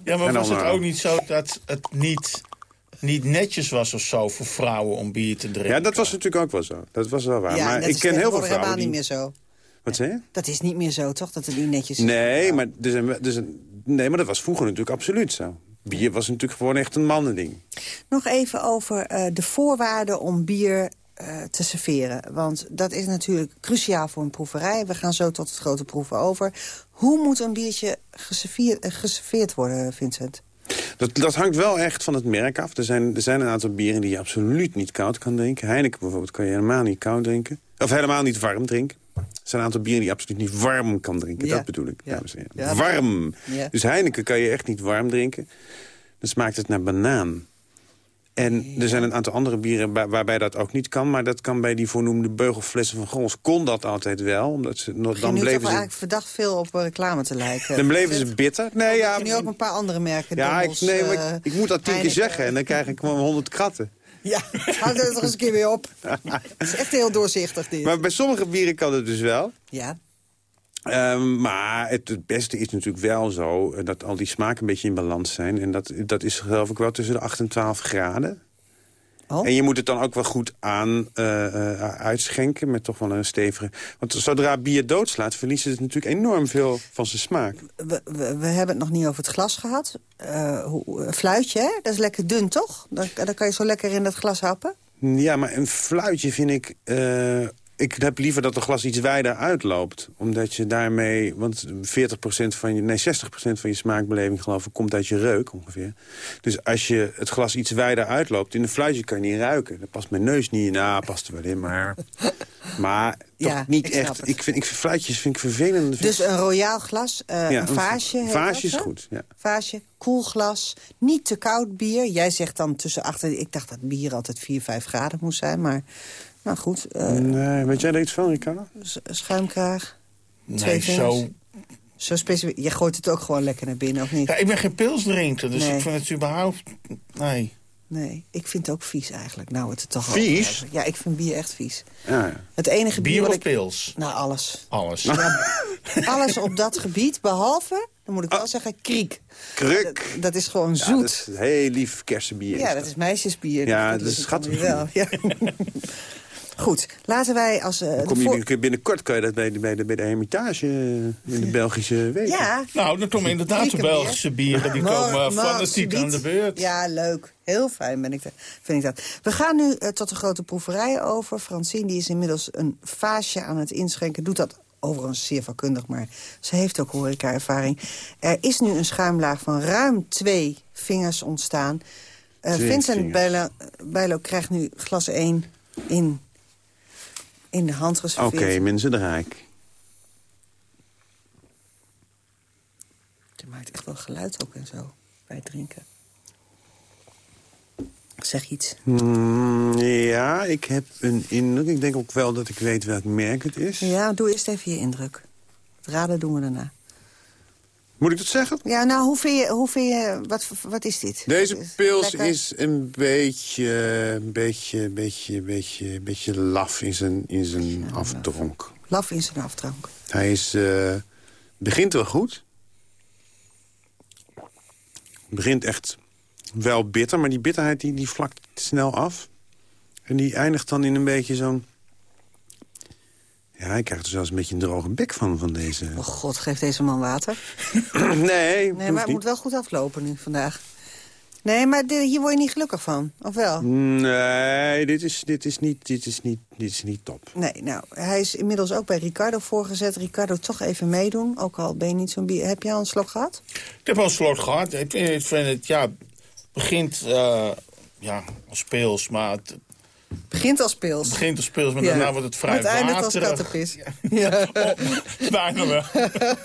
Ja, maar En was het ook niet zo dat het niet, niet netjes was of zo voor vrouwen om bier te drinken? Ja, dat was natuurlijk ook wel zo. Dat was wel waar. ja, maar ik is ken heel veel vrouwen helemaal die... niet meer zo. Wat zei je? Dat is niet meer zo, toch? Dat het niet netjes is. Nee, maar, er zijn, er zijn, nee, maar dat was vroeger natuurlijk absoluut zo. Bier was natuurlijk gewoon echt een mannending. Nog even over eh, de voorwaarden om bier eh, te serveren. Want dat is natuurlijk cruciaal voor een proeverij. We gaan zo tot het grote proeven over. Hoe moet een biertje geserveerd, eh, geserveerd worden, Vincent? Dat, dat hangt wel echt van het merk af. Er zijn, er zijn een aantal bieren die je absoluut niet koud kan drinken. Heineken bijvoorbeeld kan je helemaal niet koud drinken. Of helemaal niet warm drinken. Er zijn een aantal bieren die je absoluut niet warm kan drinken. Ja. Dat bedoel ik, Ja. dames en heren. Warm. Ja. Dus Heineken kan je echt niet warm drinken. Dan smaakt het naar banaan. En er zijn een aantal andere bieren waar- waarbij dat ook niet kan. Maar dat kan bij die voornoemde beugelflessen van Grols. Kon dat altijd wel. Omdat ze, nog- Dan bleven ze, eigenlijk verdacht veel op eh, reclame te lijken. dan bleven ze bitter. Nee, ja, nu ook een paar andere merken? ja, ik, nee, maar eh, ik, ik moet dat tien keer zeggen. En dan krijg ik gewoon honderd kratten. Ja, houd er toch eens een keer weer op. Het is echt heel doorzichtig, dit. Maar bij sommige bieren kan het dus wel. Ja, Ehm, maar het, het beste is natuurlijk wel zo eh, dat al die smaken een beetje in balans zijn. En dat, dat is geloof ik wel tussen de 8 en 12 graden. Oh. En je moet het dan ook wel goed aan eh, eh, uitschenken met toch wel een stevige... Want zodra bier doodslaat, verliest het natuurlijk enorm veel van zijn smaak. we, we, we hebben het nog niet over het glas gehad. Eh, hoe- een fluitje, hè? Dat is lekker dun, toch? Dan, dan kan je zo lekker in dat glas happen. Ja, maar een fluitje vind ik... ik heb liever dat het glas iets wijder uitloopt. Omdat je daarmee... Want 40% van je... Nee, 60% van je smaakbeleving geloof ik komt uit je reuk ongeveer. Dus als je het glas iets wijder uitloopt... In een fluitje kan je niet ruiken. Daar past mijn neus niet in. Nou, past er wel in, maar... Maar toch Ja, niet ik echt. het. Ik vind, ik fluitjes vind ik vervelend. Dus een royaal glas, eh, Ja, een vaasje. vaasje dat, is goed, ja. Vaasje, koel glas, niet te koud bier. Jij zegt dan tussen achter... Ik dacht dat bier altijd 4, 5 graden moest zijn, maar... Nou goed, eh, Nee, weet jij er iets van, Ricardo? schuimkraag. twee Nee, zo... Zo specifiek. Je gooit het ook gewoon lekker naar binnen, of niet? Ja, ik ben geen pilsdrinker, dus Nee. ik vind het überhaupt... Nee. Nee, ik vind het ook vies eigenlijk. Nou, het toch Vies? Ja, ik vind bier echt vies. Ja, ja. Het enige bier, of ik... pils? Nou, alles. Alles. Ja, alles op dat gebied, behalve, dan moet ik wel zeggen, kriek. Kruk. Dat, dat is gewoon Ja, zoet. dat is heel lief kersenbier. Ja, dat is meisjesbier. Ja, dat is schattig. Wel. Ja. Goed, laten wij als... eh, kom je voor- nu- binnenkort kan je dat bij de, bij de, bij de Hermitage eh, in de Belgische week. Ja. Nou, dan komen inderdaad de. Belgische bieren. Die Maar- komen maar fanatiek aan de beurt. Ja, leuk. Heel fijn ben ik dat, vind ik dat. We gaan nu eh, tot de grote proeverij over. Francine die is inmiddels een vaasje aan het inschenken. Doet dat overigens zeer vakkundig, maar ze heeft ook horeca-ervaring. Er is nu een schuimlaag van ruim twee vingers ontstaan. Uh, Vincent. Bijlo, Bijlo krijgt nu glas 1 in, in de hand Oké, geserveerd. mensen, daar ga ik. Het maakt echt wel geluid ook en zo, bij het drinken. Zeg iets. Mm, ja, ik heb een indruk. Ik denk ook wel dat ik weet welk merk het is. Ja, doe eerst even je indruk. Het raden doen we daarna. Moet ik dat zeggen? Ja, nou, hoe vind je... Hoe vind je wat, wat is dit? Deze pils lekker? is een beetje, een beetje, beetje, beetje, beetje laf in zijn, in zijn afdronk. Laf in zijn afdrank. Hij is, eh, begint wel goed. Begint echt wel bitter, maar die bitterheid die, die vlakt snel af. En die eindigt dan in een beetje zo'n... Ja, hij krijgt er zelfs een beetje een droge bek van, van deze... Oh god, geef deze man water. nee, Nee, maar het niet. moet wel goed aflopen nu vandaag. Nee, maar dit- hier word je niet gelukkig van, of wel? Nee, dit is, dit, is niet, dit, is niet, dit is niet top. Nee, nou, hij is inmiddels ook bij Ricardo voorgezet. Ricardo, toch even meedoen, ook al ben je niet zo'n bier. Heb jij al een slok gehad? Ik heb al een slot gehad. Ik vind, ik het, ja, begint eh, ja, als speels, maar het Begint als pils. begint als speels, maar Ja. daarna wordt het vrij Het eindigt als kattenpis. Ja. Bijna wel.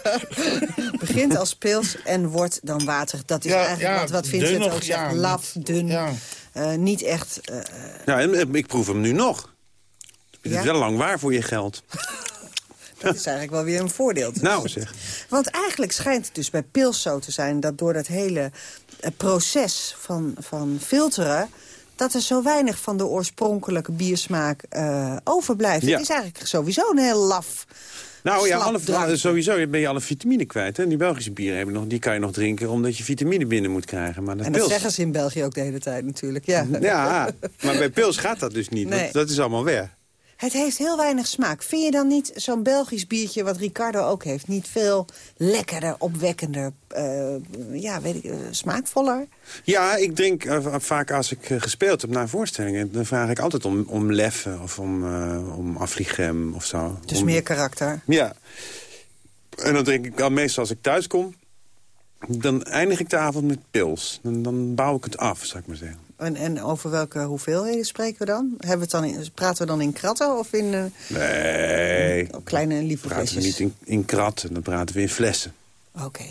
Begint als pils en wordt dan waterig. Dat is Ja, eigenlijk ja, wat, wat Vincent dunnig, ook zegt. ja, Laf, dun. Ja. Eh, niet echt... eh, Ja, en ik proef hem nu nog. Het Ja? is wel lang waar voor je geld. dat is eigenlijk wel weer een voordeel. Dus- Nou zeg. Want eigenlijk schijnt het dus bij pils zo te zijn... dat door dat hele eh, proces van, van filteren... dat er zo weinig van de oorspronkelijke biersmaak eh, overblijft. Ja. Het is eigenlijk sowieso een heel laf... Nou ja, alle, drankje. sowieso ben je alle vitamine kwijt. Hè? Die Belgische bieren hebben nog, die kan je nog drinken omdat je vitamine binnen moet krijgen. Maar dat En dat pils, zeggen ze in België ook de hele tijd natuurlijk. Ja. Ja, maar bij pils gaat dat dus niet. Nee. Dat, dat is allemaal weg. Het heeft heel weinig smaak. Vind je dan niet zo'n Belgisch biertje, wat Ricardo ook heeft... niet veel lekkerder, opwekkender, eh, ja, weet ik, eh, smaakvoller? Ja, ik drink eh, vaak als ik gespeeld heb naar voorstellingen... dan vraag ik altijd om, om leffen of om, om affligem of zo. Dus Om- meer karakter. Ja. En dan drink ik dan meestal als ik thuis kom... dan eindig ik de avond met pils. Dan, dan bouw ik het af, zou ik maar zeggen. En, en over welke hoeveelheden spreken we dan? Hebben we het dan in, praten we dan in kratten of in eh, Nee, kleine lieve praten we flesjes? niet in, in kratten, dan praten we in flessen. Oké.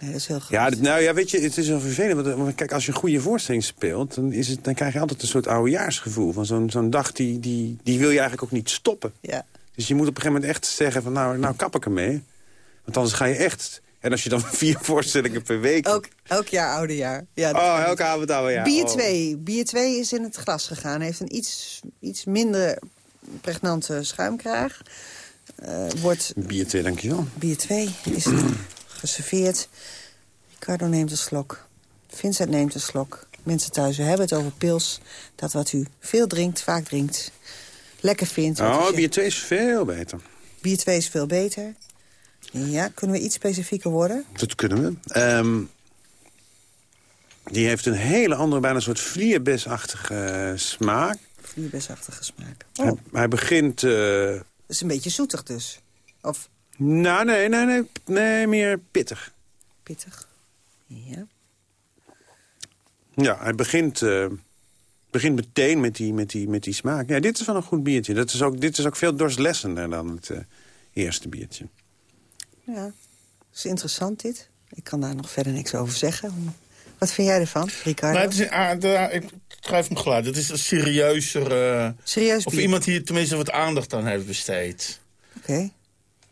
Nee, dat is heel goed. Ja, nou ja, weet je, het is wel vervelend. Want, want kijk, als je een goede voorstelling speelt... dan, is het, dan krijg je altijd een soort oudejaarsgevoel. Van zo'n zo'n dag, die, die, die wil je eigenlijk ook niet stoppen. Ja. Dus je moet op een gegeven moment echt zeggen van... nou, nou kap ik ermee. Want anders ga je echt... En als je dan vier voorstellingen per week... Elk, elk jaar oudejaar. Ja, dat oh, elke avond oude jaar. Bier Oh. 2. Bier 2 is in het glas gegaan. Heeft een iets, iets minder pregnante schuimkraag. Eh, wordt Bier 2, dankjewel. bier 2 is geserveerd. Ricardo neemt een slok. Vincent neemt een slok. Mensen thuis, we hebben het over pils. Dat wat u veel drinkt, vaak drinkt. Lekker vindt. Oh, bier 2 is veel beter. Bier 2 is veel beter. Ja, kunnen we iets specifieker worden? Dat kunnen we. Ehm, die heeft een hele andere, bijna een soort vlierbesachtige eh, smaak. Vlierbesachtige smaak. Hij, Oh, hij begint... dat is een beetje zoetig dus. Of nou, nee, nee, nee, nee, meer pittig. pittig. Ja. Ja, hij begint, eh, begint meteen met die, met, die, met die smaak. Ja, dit is wel een goed biertje. Dat is ook, dit is ook veel doorslessender dan het eerste biertje. Ja, is interessant dit. Ik kan daar nog verder niks over zeggen. Wat vind jij ervan, Ricardo? Maar het is, ah, de- ik schrijf hem gelijk. Het is een serieuzer... eh, Serieus of iemand hier tenminste wat aandacht aan heeft besteed. Oké.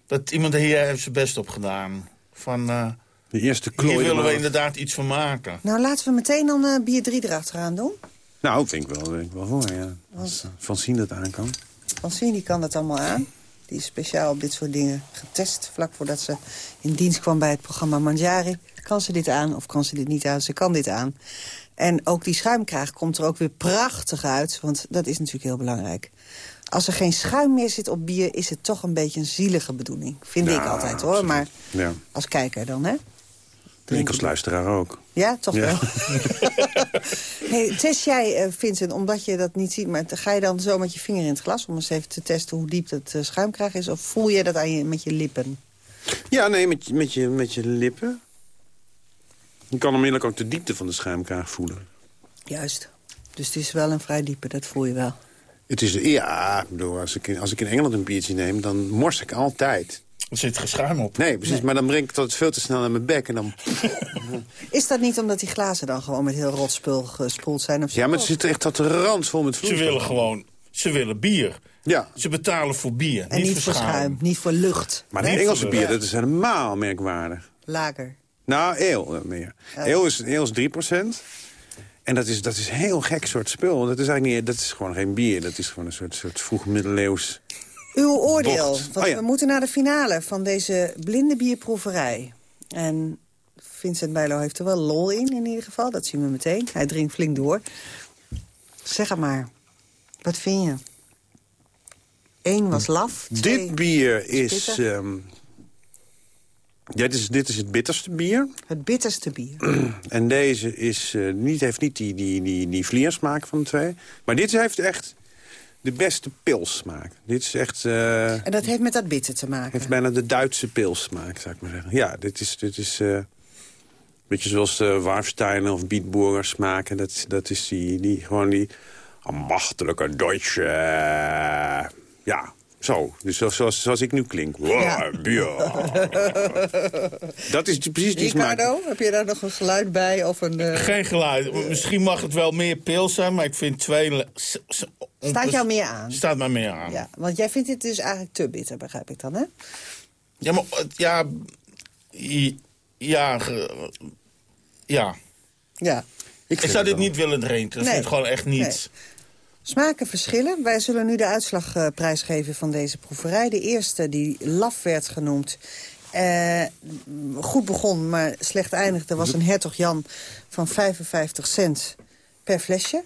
Dat iemand hier heeft zijn best op gedaan. Van, eh, De eerste hier klooi. willen we inderdaad iets van maken. Nou, laten we meteen dan eh, bier 3 erachteraan doen. Nou, vind ik wel, vind ik wel voor, ja. Als uh, Van Sien dat aan kan. Francine die kan dat allemaal aan. Die is speciaal op dit soort dingen getest. Vlak voordat ze in dienst kwam bij het programma Mangiari. Kan ze dit aan of kan ze dit niet aan? Ze kan dit aan. En ook die schuimkraag komt er ook weer prachtig uit. Want dat is natuurlijk heel belangrijk. Als er geen schuim meer zit op bier... is het toch een beetje een zielige bedoeling. Vind ik altijd hoor. Maar Ja. als kijker dan, hè? En ik als luisteraar ook. Ja, toch wel. hey, test jij, eh, Vincent, omdat je dat niet ziet... maar ga je dan zo met je vinger in het glas... om eens even te testen hoe diep het uh, schuimkraag is? Of voel je dat aan je, met je lippen? Ja, nee, met, je- met, je, met je lippen. Je kan onmiddellijk ook de diepte van de schuimkraag voelen. Juist. Dus het is wel een vrij diepe, dat voel je wel. Het is, ja, ik bedoel, als ik, in, als ik in Engeland een biertje neem, dan mors ik altijd. Er zit geen schuim op. Nee, precies, maar dan breng ik het veel te snel naar mijn bek en dan... Is dat niet omdat die glazen dan gewoon met heel rotspul gespoeld zijn? Of zo? Ja, maar het zit echt tot de rand vol met Ze vloeistof. willen gewoon... Ze willen bier. Ja. Ze betalen voor bier, En niet voor schuim, niet voor lucht. Maar die Engelse bier, dat is helemaal merkwaardig. Lager. Nou, ale eh, meer. Ale is, ale is 3%. En dat is, dat is een heel gek soort spul. Dat is eigenlijk niet, dat is gewoon geen bier. Dat is gewoon een soort, soort vroeg middeleeuws... Uw oordeel, Bocht. want Oh ja. we moeten naar de finale van deze blinde bierproeverij. En Vincent Bijlo heeft er wel lol in, in ieder geval. Dat zien we meteen. Hij drinkt flink door. Zeg het maar. Wat vind je? Eén was laf. Dit bier is... ehm, dit, is dit is het bitterste bier. Het bitterste bier. En deze is, eh, niet, heeft niet die, die, die, die vliersmaak van de twee. Maar dit heeft echt de beste pilssmaak. Dit is echt... eh, En dat heeft met dat bitter te maken. heeft bijna de Duitse pilssmaak, zou ik maar zeggen. Ja, dit is... Dit is eh, beetje zoals uh, Warsteiner of Bietburger smaken. Dat, is- dat is die, die, gewoon die ambachtelijke Duitse... eh, ja, zo. Dus zo- zoals, zoals ik nu klink. Wow, bier. Dat is precies die smaak. Ricardo, heb je daar nog een geluid bij? Of een, eh, Geen geluid. Misschien mag het wel meer pils zijn, maar ik vind twee... Staat jou meer aan? Staat mij meer aan. Ja, want jij vindt dit dus eigenlijk te bitter, begrijp ik dan, hè? Ja, maar het- ja... Ja, ja. Ja. Ik, zou dit niet willen drinken. Dat Nee. vind ik gewoon echt niet. Nee. Smaken verschillen. Wij zullen nu de uitslag eh, prijsgeven van deze proeverij. De eerste die laf werd genoemd. eh, goed begon, maar slecht eindigde... was een hertog Jan van 55 cent per flesje.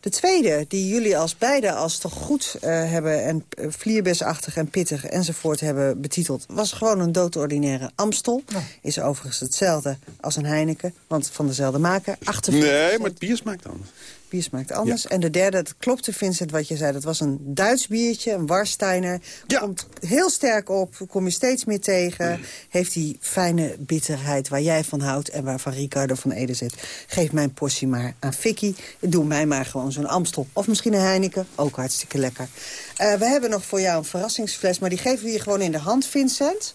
De tweede, die jullie als beide als toch goed eh, hebben... en eh, vlierbesachtig en pittig enzovoort hebben betiteld... was gewoon een doodordinaire Amstel. Is overigens hetzelfde als een Heineken, want van dezelfde maker. 48 Nee, maar het bier smaakt anders. Bier smaakt anders. En de derde, dat klopte Vincent wat je zei, dat was een Duits biertje, een Warsteiner. Komt heel sterk op, kom je steeds meer tegen. Heeft die fijne bitterheid waar jij van houdt en waarvan Ricardo van Ede zit. Geef mijn portie maar aan Vicky. Doe mij maar gewoon zo'n Amstel. Of misschien een Heineken, ook hartstikke lekker. Eh, we hebben nog voor jou een verrassingsfles, maar die geven we je gewoon in de hand, Vincent.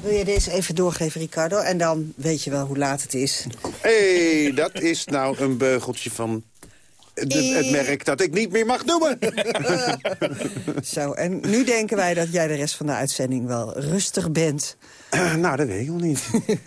Wil je deze even doorgeven, Ricardo? En dan weet je wel hoe laat het is. Hé, hey, dat is nou een beugeltje van de- het merk dat ik niet meer mag noemen. Zo, en nu denken wij dat jij de rest van de uitzending wel rustig bent. Eh, nou, dat weet ik nog niet.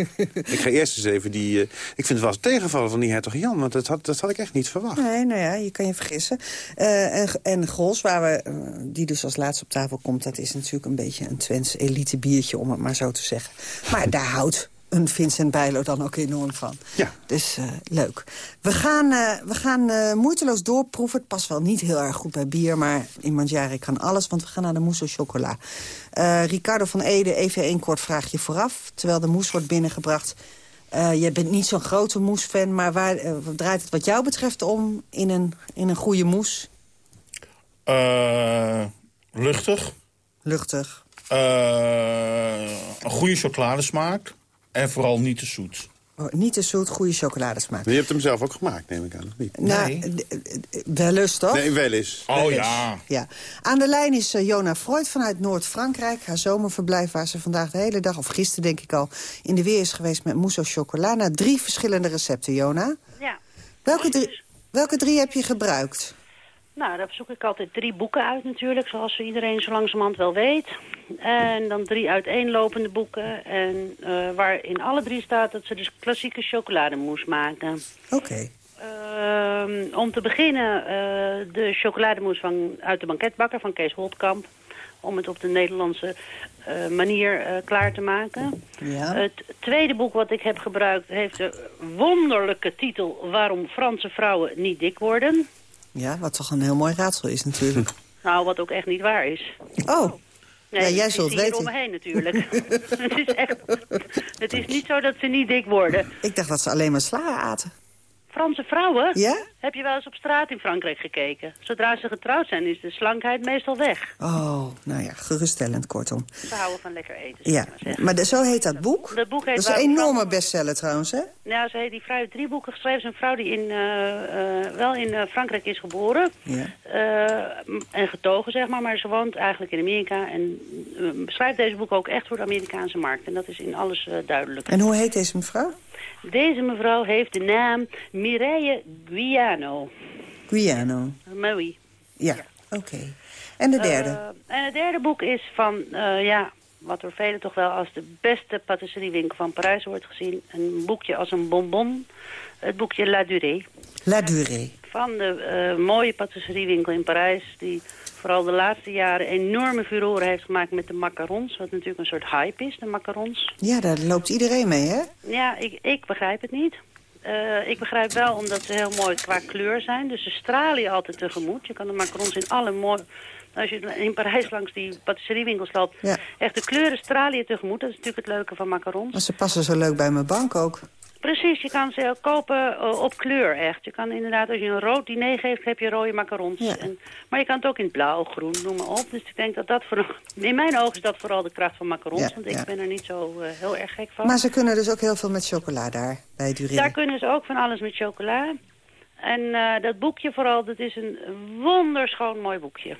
ik ga eerst eens even die... eh, ik vind het wel eens tegenvallen van die hertog Jan, want dat had, dat had ik echt niet verwacht. Nee, nou ja, je kan je vergissen. Eh, en, en Grols, waar we, eh, die dus als laatste op tafel komt... dat is natuurlijk een beetje een Twents elite biertje, om het maar zo te zeggen. Maar daar houdt een Vincent Bijlo dan ook enorm van. Ja. Dus eh, leuk. We gaan, eh, we gaan eh, moeiteloos doorproeven. Het past wel niet heel erg goed bij bier, maar in Mangiare kan alles... want we gaan naar de mousse chocola. Ricardo van Ede, even een kort vraagje vooraf. Terwijl de mousse wordt binnengebracht... Je bent niet zo'n grote moesfan, maar waar draait het wat jou betreft om in een, in een goede moes? Luchtig. Luchtig. Een goede chocoladesmaak. En vooral niet te zoet. Oh, niet te zoet, goede chocoladesmaak. Maar je hebt hem zelf ook gemaakt, neem ik aan, of niet? Nou, d- wel eens toch? Nee, wel eens. Oh Wel eens. ja. ja. Aan de lijn is eh, Jona Freud vanuit Noord-Frankrijk. Haar zomerverblijf waar ze vandaag de hele dag, of gisteren denk ik al... in de weer is geweest met mousse au chocolat. Na drie verschillende recepten, Jona. Ja. Welke drie, welke drie heb je gebruikt? Nou, daar zoek ik altijd drie boeken uit natuurlijk, zoals iedereen zo langzamerhand wel weet. En dan drie uiteenlopende boeken. En eh, waar in alle drie staat dat ze dus klassieke chocolademousse maken. Oké. Ehm, om te beginnen eh, de chocolademousse van, uit de banketbakker van Kees Holtkamp. Om het op de Nederlandse eh, manier klaar te maken. Ja. Het tweede boek wat ik heb gebruikt heeft de wonderlijke titel... Waarom Franse vrouwen niet dik worden. Ja, wat toch een heel mooi raadsel is natuurlijk. Nou, wat ook echt niet waar is. Oh, Nee, ja, jij zult weten. om me heen natuurlijk. het, is echt, het is niet zo dat ze niet dik worden. Ik dacht dat ze alleen maar sla aten. Franse vrouwen? Ja? Heb je wel eens op straat in Frankrijk gekeken? Zodra ze getrouwd zijn is de slankheid meestal weg. Oh, nou ja, geruststellend kortom. Ze houden van lekker eten. Ja, maar de- zo heet dat boek. Dat boek heet Dat is een enorme bestseller trouwens, hè? Nou, ze heeft die vrouw heeft drie boeken geschreven. Ze is een vrouw die in, eh, eh, wel in eh, Frankrijk is geboren. Ja. en getogen, zeg maar. Maar ze woont eigenlijk in Amerika. En beschrijft deze boek ook echt voor de Amerikaanse markt. En dat is in alles duidelijk. En hoe heet deze mevrouw? Deze mevrouw heeft de naam Mireille Guiano. Guiano. Maui. Ja, oké. En de derde? Eh, en het derde boek is van, eh, ja, wat door velen toch wel als de beste patisseriewinkel van Parijs wordt gezien. Een boekje als een bonbon. Het boekje La Durée. La Durée. Van de eh, mooie patisseriewinkel in Parijs. Die vooral de laatste jaren enorme furoren heeft gemaakt met de macarons. Wat natuurlijk een soort hype is, de macarons. Ja, daar loopt iedereen mee, hè? Ja, ik, ik begrijp het niet. Eh, ik begrijp wel omdat ze heel mooi qua kleur zijn. Dus ze stralen je altijd tegemoet. Je kan de macarons in alle mooie... Als je in Parijs langs die patisseriewinkels loopt... Ja. echt de kleuren stralen je tegemoet. Dat is natuurlijk het leuke van macarons. Maar ze passen zo leuk bij mijn bank ook. Precies, je kan ze kopen eh, op kleur echt. Je kan inderdaad, als je een rood diner geeft, heb je rode macarons. En, maar je kan het ook in blauw, groen, noem maar op. Dus ik denk dat dat vooral... In mijn ogen is dat vooral de kracht van macarons. Ja, want ik ja. ben er niet zo eh, heel erg gek van. Maar ze kunnen dus ook heel veel met chocola daar, bij Durée. Daar kunnen ze ook van alles met chocola. En eh, dat boekje vooral, dat is een wonderschoon mooi boekje.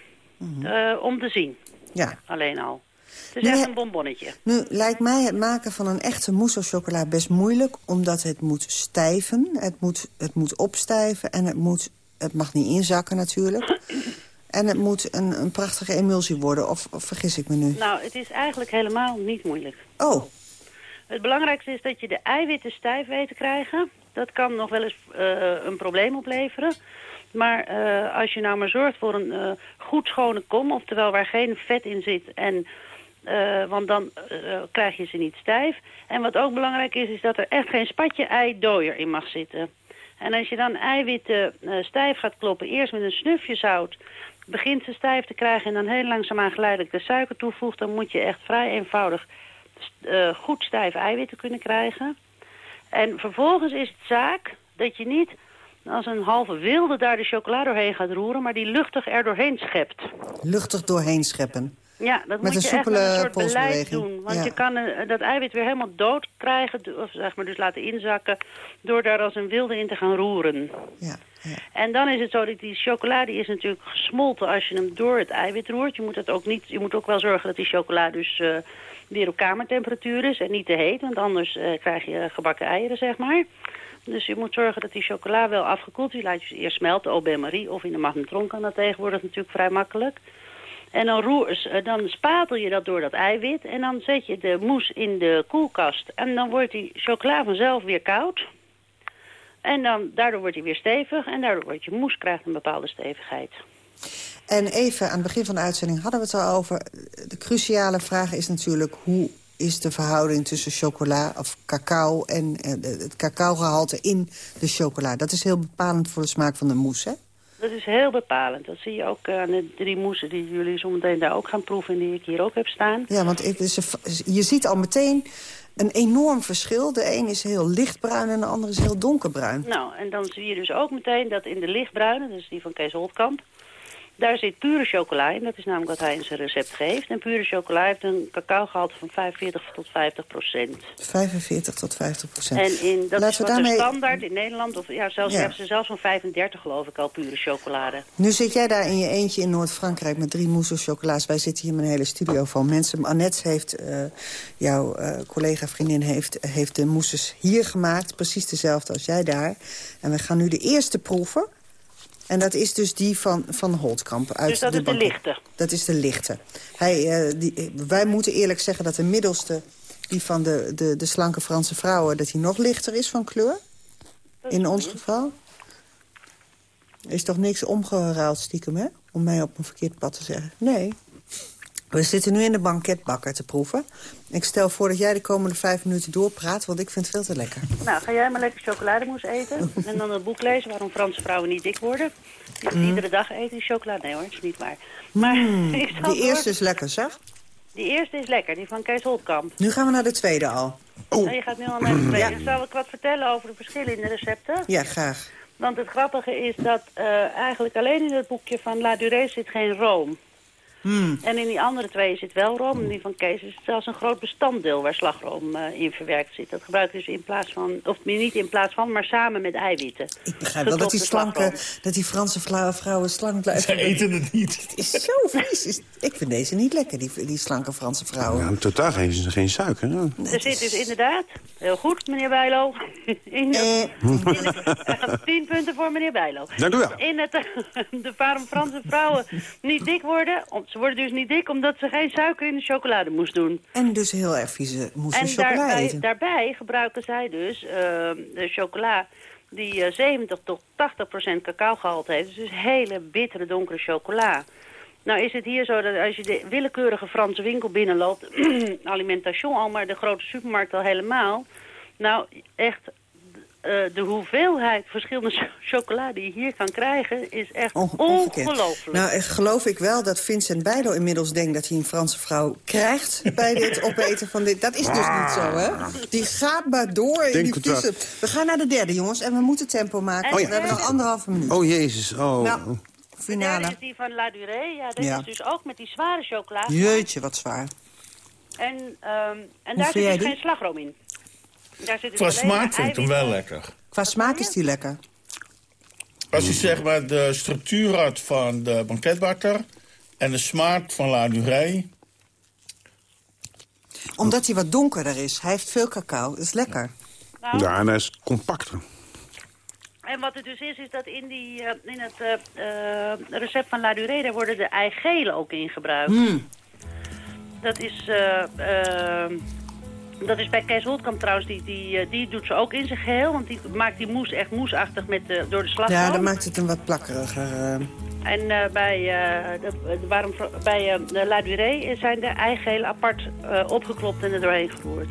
Eh, om te zien, Ja. alleen al. Het is Nee. echt een bonbonnetje. Nu lijkt mij het maken van een echte mousse chocola best moeilijk... omdat het moet stijven, het moet, het moet opstijven... en het, moet, het mag niet inzakken natuurlijk. En het moet een, een prachtige emulsie worden, of, of vergis ik me nu? Nou, het is eigenlijk helemaal niet moeilijk. Oh, Het belangrijkste is dat je de eiwitten stijf weet te krijgen. Dat kan nog wel eens eh, een probleem opleveren. Maar eh, als je nou maar zorgt voor een eh, goed schone kom, oftewel waar geen vet in zit, en, eh, want dan eh, krijg je ze niet stijf. En wat ook belangrijk is, is dat er echt geen spatje eidooier in mag zitten. En als je dan eiwitten eh, stijf gaat kloppen, eerst met een snufje zout, begint ze stijf te krijgen en dan heel langzaamaan geleidelijk de suiker toevoegt, dan moet je echt vrij eenvoudig eh, goed stijf eiwitten kunnen krijgen. En vervolgens is het zaak dat je niet als een halve wilde daar de chocola doorheen gaat roeren, maar die luchtig er doorheen schept. luchtig doorheen scheppen. Ja, dat Met moet een je echt met een soort beleid doen. Want Ja. je kan eh, dat eiwit weer helemaal dood krijgen, of zeg maar dus laten inzakken, door daar als een wilde in te gaan roeren. Ja, En dan is het zo dat die chocolade is natuurlijk gesmolten als je hem door het eiwit roert. Je moet, het ook, niet, je moet ook wel zorgen dat die chocola dus eh, weer op kamertemperatuur is en niet te heet. Want anders eh, krijg je gebakken eieren, zeg maar. Dus je moet zorgen dat die chocola wel afgekoeld is. Je laat je ze eerst smelten, au bain-marie of in de magnetron kan dat tegenwoordig natuurlijk vrij makkelijk. En dan, roer, eh, dan spatel je dat door dat eiwit en dan zet je de mousse in de koelkast. En dan wordt die chocola vanzelf weer koud. En dan, daardoor wordt hij weer stevig en daardoor wordt je mousse krijgt een bepaalde stevigheid. En even aan het begin van de uitzending hadden we het al over... de cruciale vraag is natuurlijk... hoe is de verhouding tussen chocola of cacao... en eh, het cacaogehalte in de chocola. Dat is heel bepalend voor de smaak van de mousse, hè? Dat is heel bepalend. Dat zie je ook aan de drie moesen die jullie zometeen daar ook gaan proeven... en die ik hier ook heb staan. Ja, want je ziet al meteen een enorm verschil. De een is heel lichtbruin en de andere is heel donkerbruin. Nou, en dan zie je dus ook meteen dat in de lichtbruine, is die van Kees Holtkamp... daar zit pure chocola in. Dat is namelijk wat hij in zijn recept geeft. En pure chocola heeft een cacaogehalte van 45 tot 50 procent. 45 tot 50 procent. En in, dat Laten is wat daarmee- standaard in Nederland, of ja, zelfs Ja. hebben ze zelfs van 35 geloof ik al pure chocolade. Nu zit jij daar in je eentje in Noord-Frankrijk met drie mousse chocola's. Wij zitten hier met een hele studio van mensen. Annette heeft, eh, jouw eh, collega-vriendin, heeft, heeft de mousses hier gemaakt. Precies dezelfde als jij daar. En we gaan nu de eerste proeven. En dat is dus die van, van Holtkamp. Uit Dus dat is de lichte. Dat is de lichte. Hij, eh, die, wij moeten eerlijk zeggen dat de middelste... die van de, de, de slanke Franse vrouwen... dat die nog lichter is van kleur. In ons geval. Er is toch niks omgeruild stiekem, hè? Om mij op een verkeerd pad te zeggen. Nee. We zitten nu in de banketbakker te proeven. Ik stel voor dat jij de komende vijf minuten doorpraat... want ik vind het veel te lekker. Nou, ga jij maar lekker chocolademousse eten. en dan het boek lezen waarom Franse vrouwen niet dik worden. Die Mm. iedere dag eten die chocolade. Nee hoor, dat is niet waar. Maar Mm, zal die door- eerste is lekker, zeg. Die eerste is lekker, die van Kees Holtkamp. Nu gaan we naar de tweede al. Oh. je gaat nu al naar de tweede. Zal ik wat vertellen over de verschillen in de recepten? Ja, graag. Want het grappige is dat uh, eigenlijk alleen in het boekje van La Durée zit geen room. Hmm. En in die andere twee zit wel room. En die van Kees is zelfs een groot bestanddeel waar slagroom uh, in verwerkt zit. Dat gebruikt dus in plaats van, of niet in plaats van, maar samen met eiwitten. Ik begrijp wel dat die slanke, dat die Franse vrouwen slank blijven. Ze eten het niet. Het is zo vies. Ik vind deze niet lekker, die, die slanke Franse vrouwen. Ja, totaal geen, geen suiker. Ja. Er zit dus inderdaad, heel goed meneer Bijlo. In de, in tien punten voor meneer Bijlo. Dank u wel. In het, de waarom Franse vrouwen niet dik worden, ze worden dus niet dik omdat ze geen suiker in de chocolade moest doen. En dus heel erg vieze moest en chocolade daarbij, eten. daarbij gebruiken zij dus uh, de chocola die uh, 70 tot 80 procent cacao gehalte heeft. Dus hele bittere donkere chocola. Nou is het hier zo dat als je de willekeurige Franse winkel binnenloopt... alimentation al, maar de grote supermarkt al helemaal... nou, echt uh, de hoeveelheid verschillende chocola die je hier kan krijgen... is echt On ongelooflijk. Nou, geloof ik wel dat Vincent Bijlo inmiddels denkt... dat hij een Franse vrouw krijgt bij dit opeten van dit. Dat is dus niet zo, hè? Die gaat maar door in die. We gaan naar de derde, jongens, en we moeten tempo maken. Oh, ja. We hebben nog anderhalve minuut. Oh, jezus. Oh. Nou, finale. is die van La Durée. Ja, dit Ja. is dus ook met die zware chocola. Jeetje, wat zwaar. En, ehm, en daar zit dus geen slagroom in. Daar zit Qua smaak vind ik hem wel lekker. Qua smaak is die lekker. Als je zeg maar de structuur had van de banketbakker... en de smaak van La Durée... Omdat hij wat donkerder is. Hij heeft veel cacao. Dat is lekker. Nou, Ja, en hij is compacter. En wat het dus is, is dat in, die, eh, in het eh, eh, recept van La Durée... daar worden de eigelen ook in gebruikt. Hmm. Dat is... dat is bij Kees Holtkamp trouwens, die, die, eh, die doet ze ook in zijn geheel. Want die maakt die moes echt moesachtig met de, door de slagroom. Ja, dan maakt het een wat plakkeriger. eh. En eh, bij, eh, de, waarom, bij eh, de La Durée zijn de eigelen apart eh, opgeklopt en er doorheen gevoerd.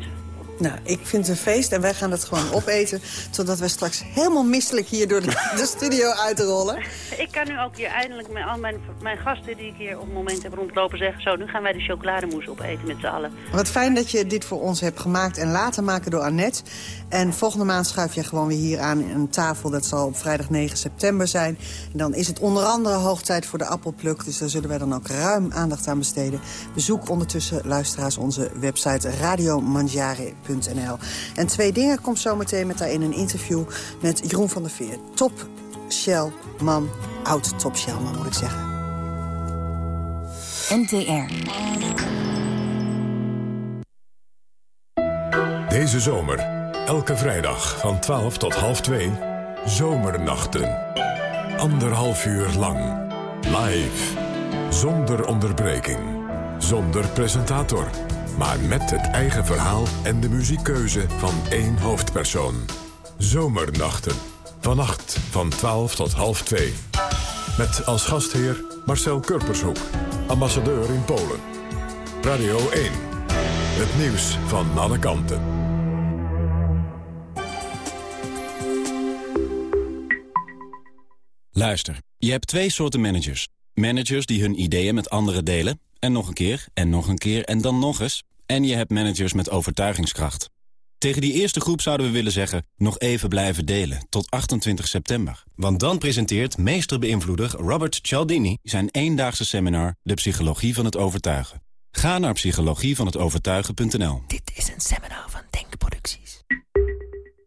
Nou, ik vind het een feest en wij gaan het gewoon opeten... totdat wij straks helemaal misselijk hier door de, de studio uitrollen. Ik kan nu ook hier eindelijk met al mijn, mijn gasten die ik hier op het moment heb rondlopen zeggen... zo, nu gaan wij de chocolademousse opeten met z'n allen. Wat fijn dat je dit voor ons hebt gemaakt en laten maken door Annette. En volgende maand schuif je gewoon weer hier aan in een tafel. Dat zal op vrijdag 9 september zijn. En dan is het onder andere hoogtijd voor de appelpluk. Dus daar zullen wij dan ook ruim aandacht aan besteden. Bezoek ondertussen, luisteraars, onze website En twee dingen komt zometeen met daarin een interview met Jeroen van der Veer. Top Shell man, oud Top Shell man moet ik zeggen. NTR. Deze zomer, elke vrijdag van 12 tot half 2, Zomernachten. Anderhalf uur lang. Live. Zonder onderbreking. Zonder presentator. Maar met het eigen verhaal en de muziekkeuze van één hoofdpersoon. Zomernachten. Vannacht van 12 tot half 2. Met als gastheer Marcel Kurpershoek, ambassadeur in Polen. Radio 1. Het nieuws van alle kanten. Luister, je hebt twee soorten managers. Managers die hun ideeën met anderen delen. En nog een keer, en nog een keer, en dan nog eens. En je hebt managers met overtuigingskracht. Tegen die eerste groep zouden we willen zeggen... nog even blijven delen, tot 28 september. Want dan presenteert meesterbeïnvloeder Robert Cialdini... zijn eendaagse seminar De Psychologie van het Overtuigen. Ga naar psychologievanhetovertuigen.nl. Dit is een seminar van Denkproducties.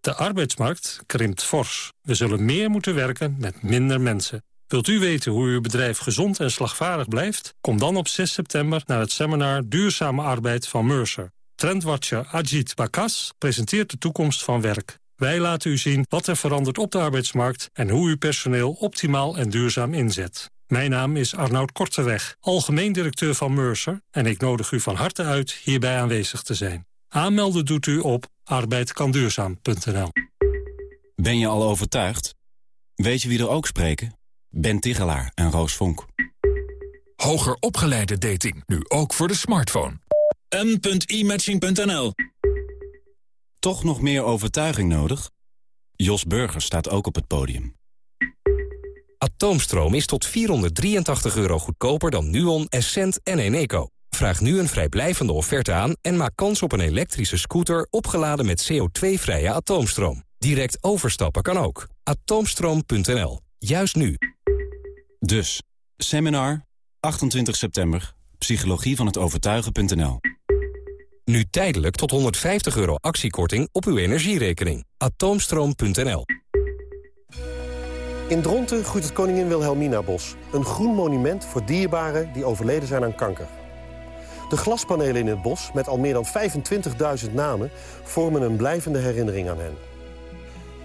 De arbeidsmarkt krimpt fors. We zullen meer moeten werken met minder mensen. Wilt u weten hoe uw bedrijf gezond en slagvaardig blijft? Kom dan op 6 september naar het seminar Duurzame Arbeid van Mercer. Trendwatcher Ajit Bakas presenteert de toekomst van werk. Wij laten u zien wat er verandert op de arbeidsmarkt... en hoe u personeel optimaal en duurzaam inzet. Mijn naam is Arnoud Korteweg, algemeen directeur van Mercer... en ik nodig u van harte uit hierbij aanwezig te zijn. Aanmelden doet u op arbeidkanduurzaam.nl. Ben je al overtuigd? Weet je wie er ook spreken? Ben Tigelaar en Roos Vonk. Hoger opgeleide dating, nu ook voor de smartphone. m.imatching.nl Toch nog meer overtuiging nodig? Jos Burger staat ook op het podium. Atoomstroom is tot 483 euro goedkoper dan Nuon, Essent en Eneco. Vraag nu een vrijblijvende offerte aan en maak kans op een elektrische scooter opgeladen met CO2-vrije atoomstroom. Direct overstappen kan ook. Atoomstroom.nl. Juist nu. Dus, seminar, 28 september, psychologie van het overtuigen.nl. Nu tijdelijk tot 150 euro actiekorting op uw energierekening. Atoomstroom.nl. In Dronten groeit het Koningin Wilhelmina Bos. Een groen monument voor dierbaren die overleden zijn aan kanker. De glaspanelen in het bos, met al meer dan 25.000 namen... vormen een blijvende herinnering aan hen.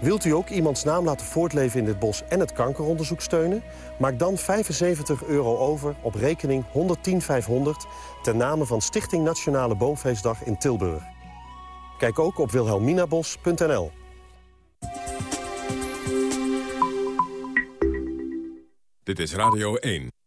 Wilt u ook iemands naam laten voortleven in dit bos en het kankeronderzoek steunen? Maak dan 75 euro over op rekening 110500 ten name van Stichting Nationale Boomfeestdag in Tilburg. Kijk ook op wilhelminabos.nl. Dit is Radio 1.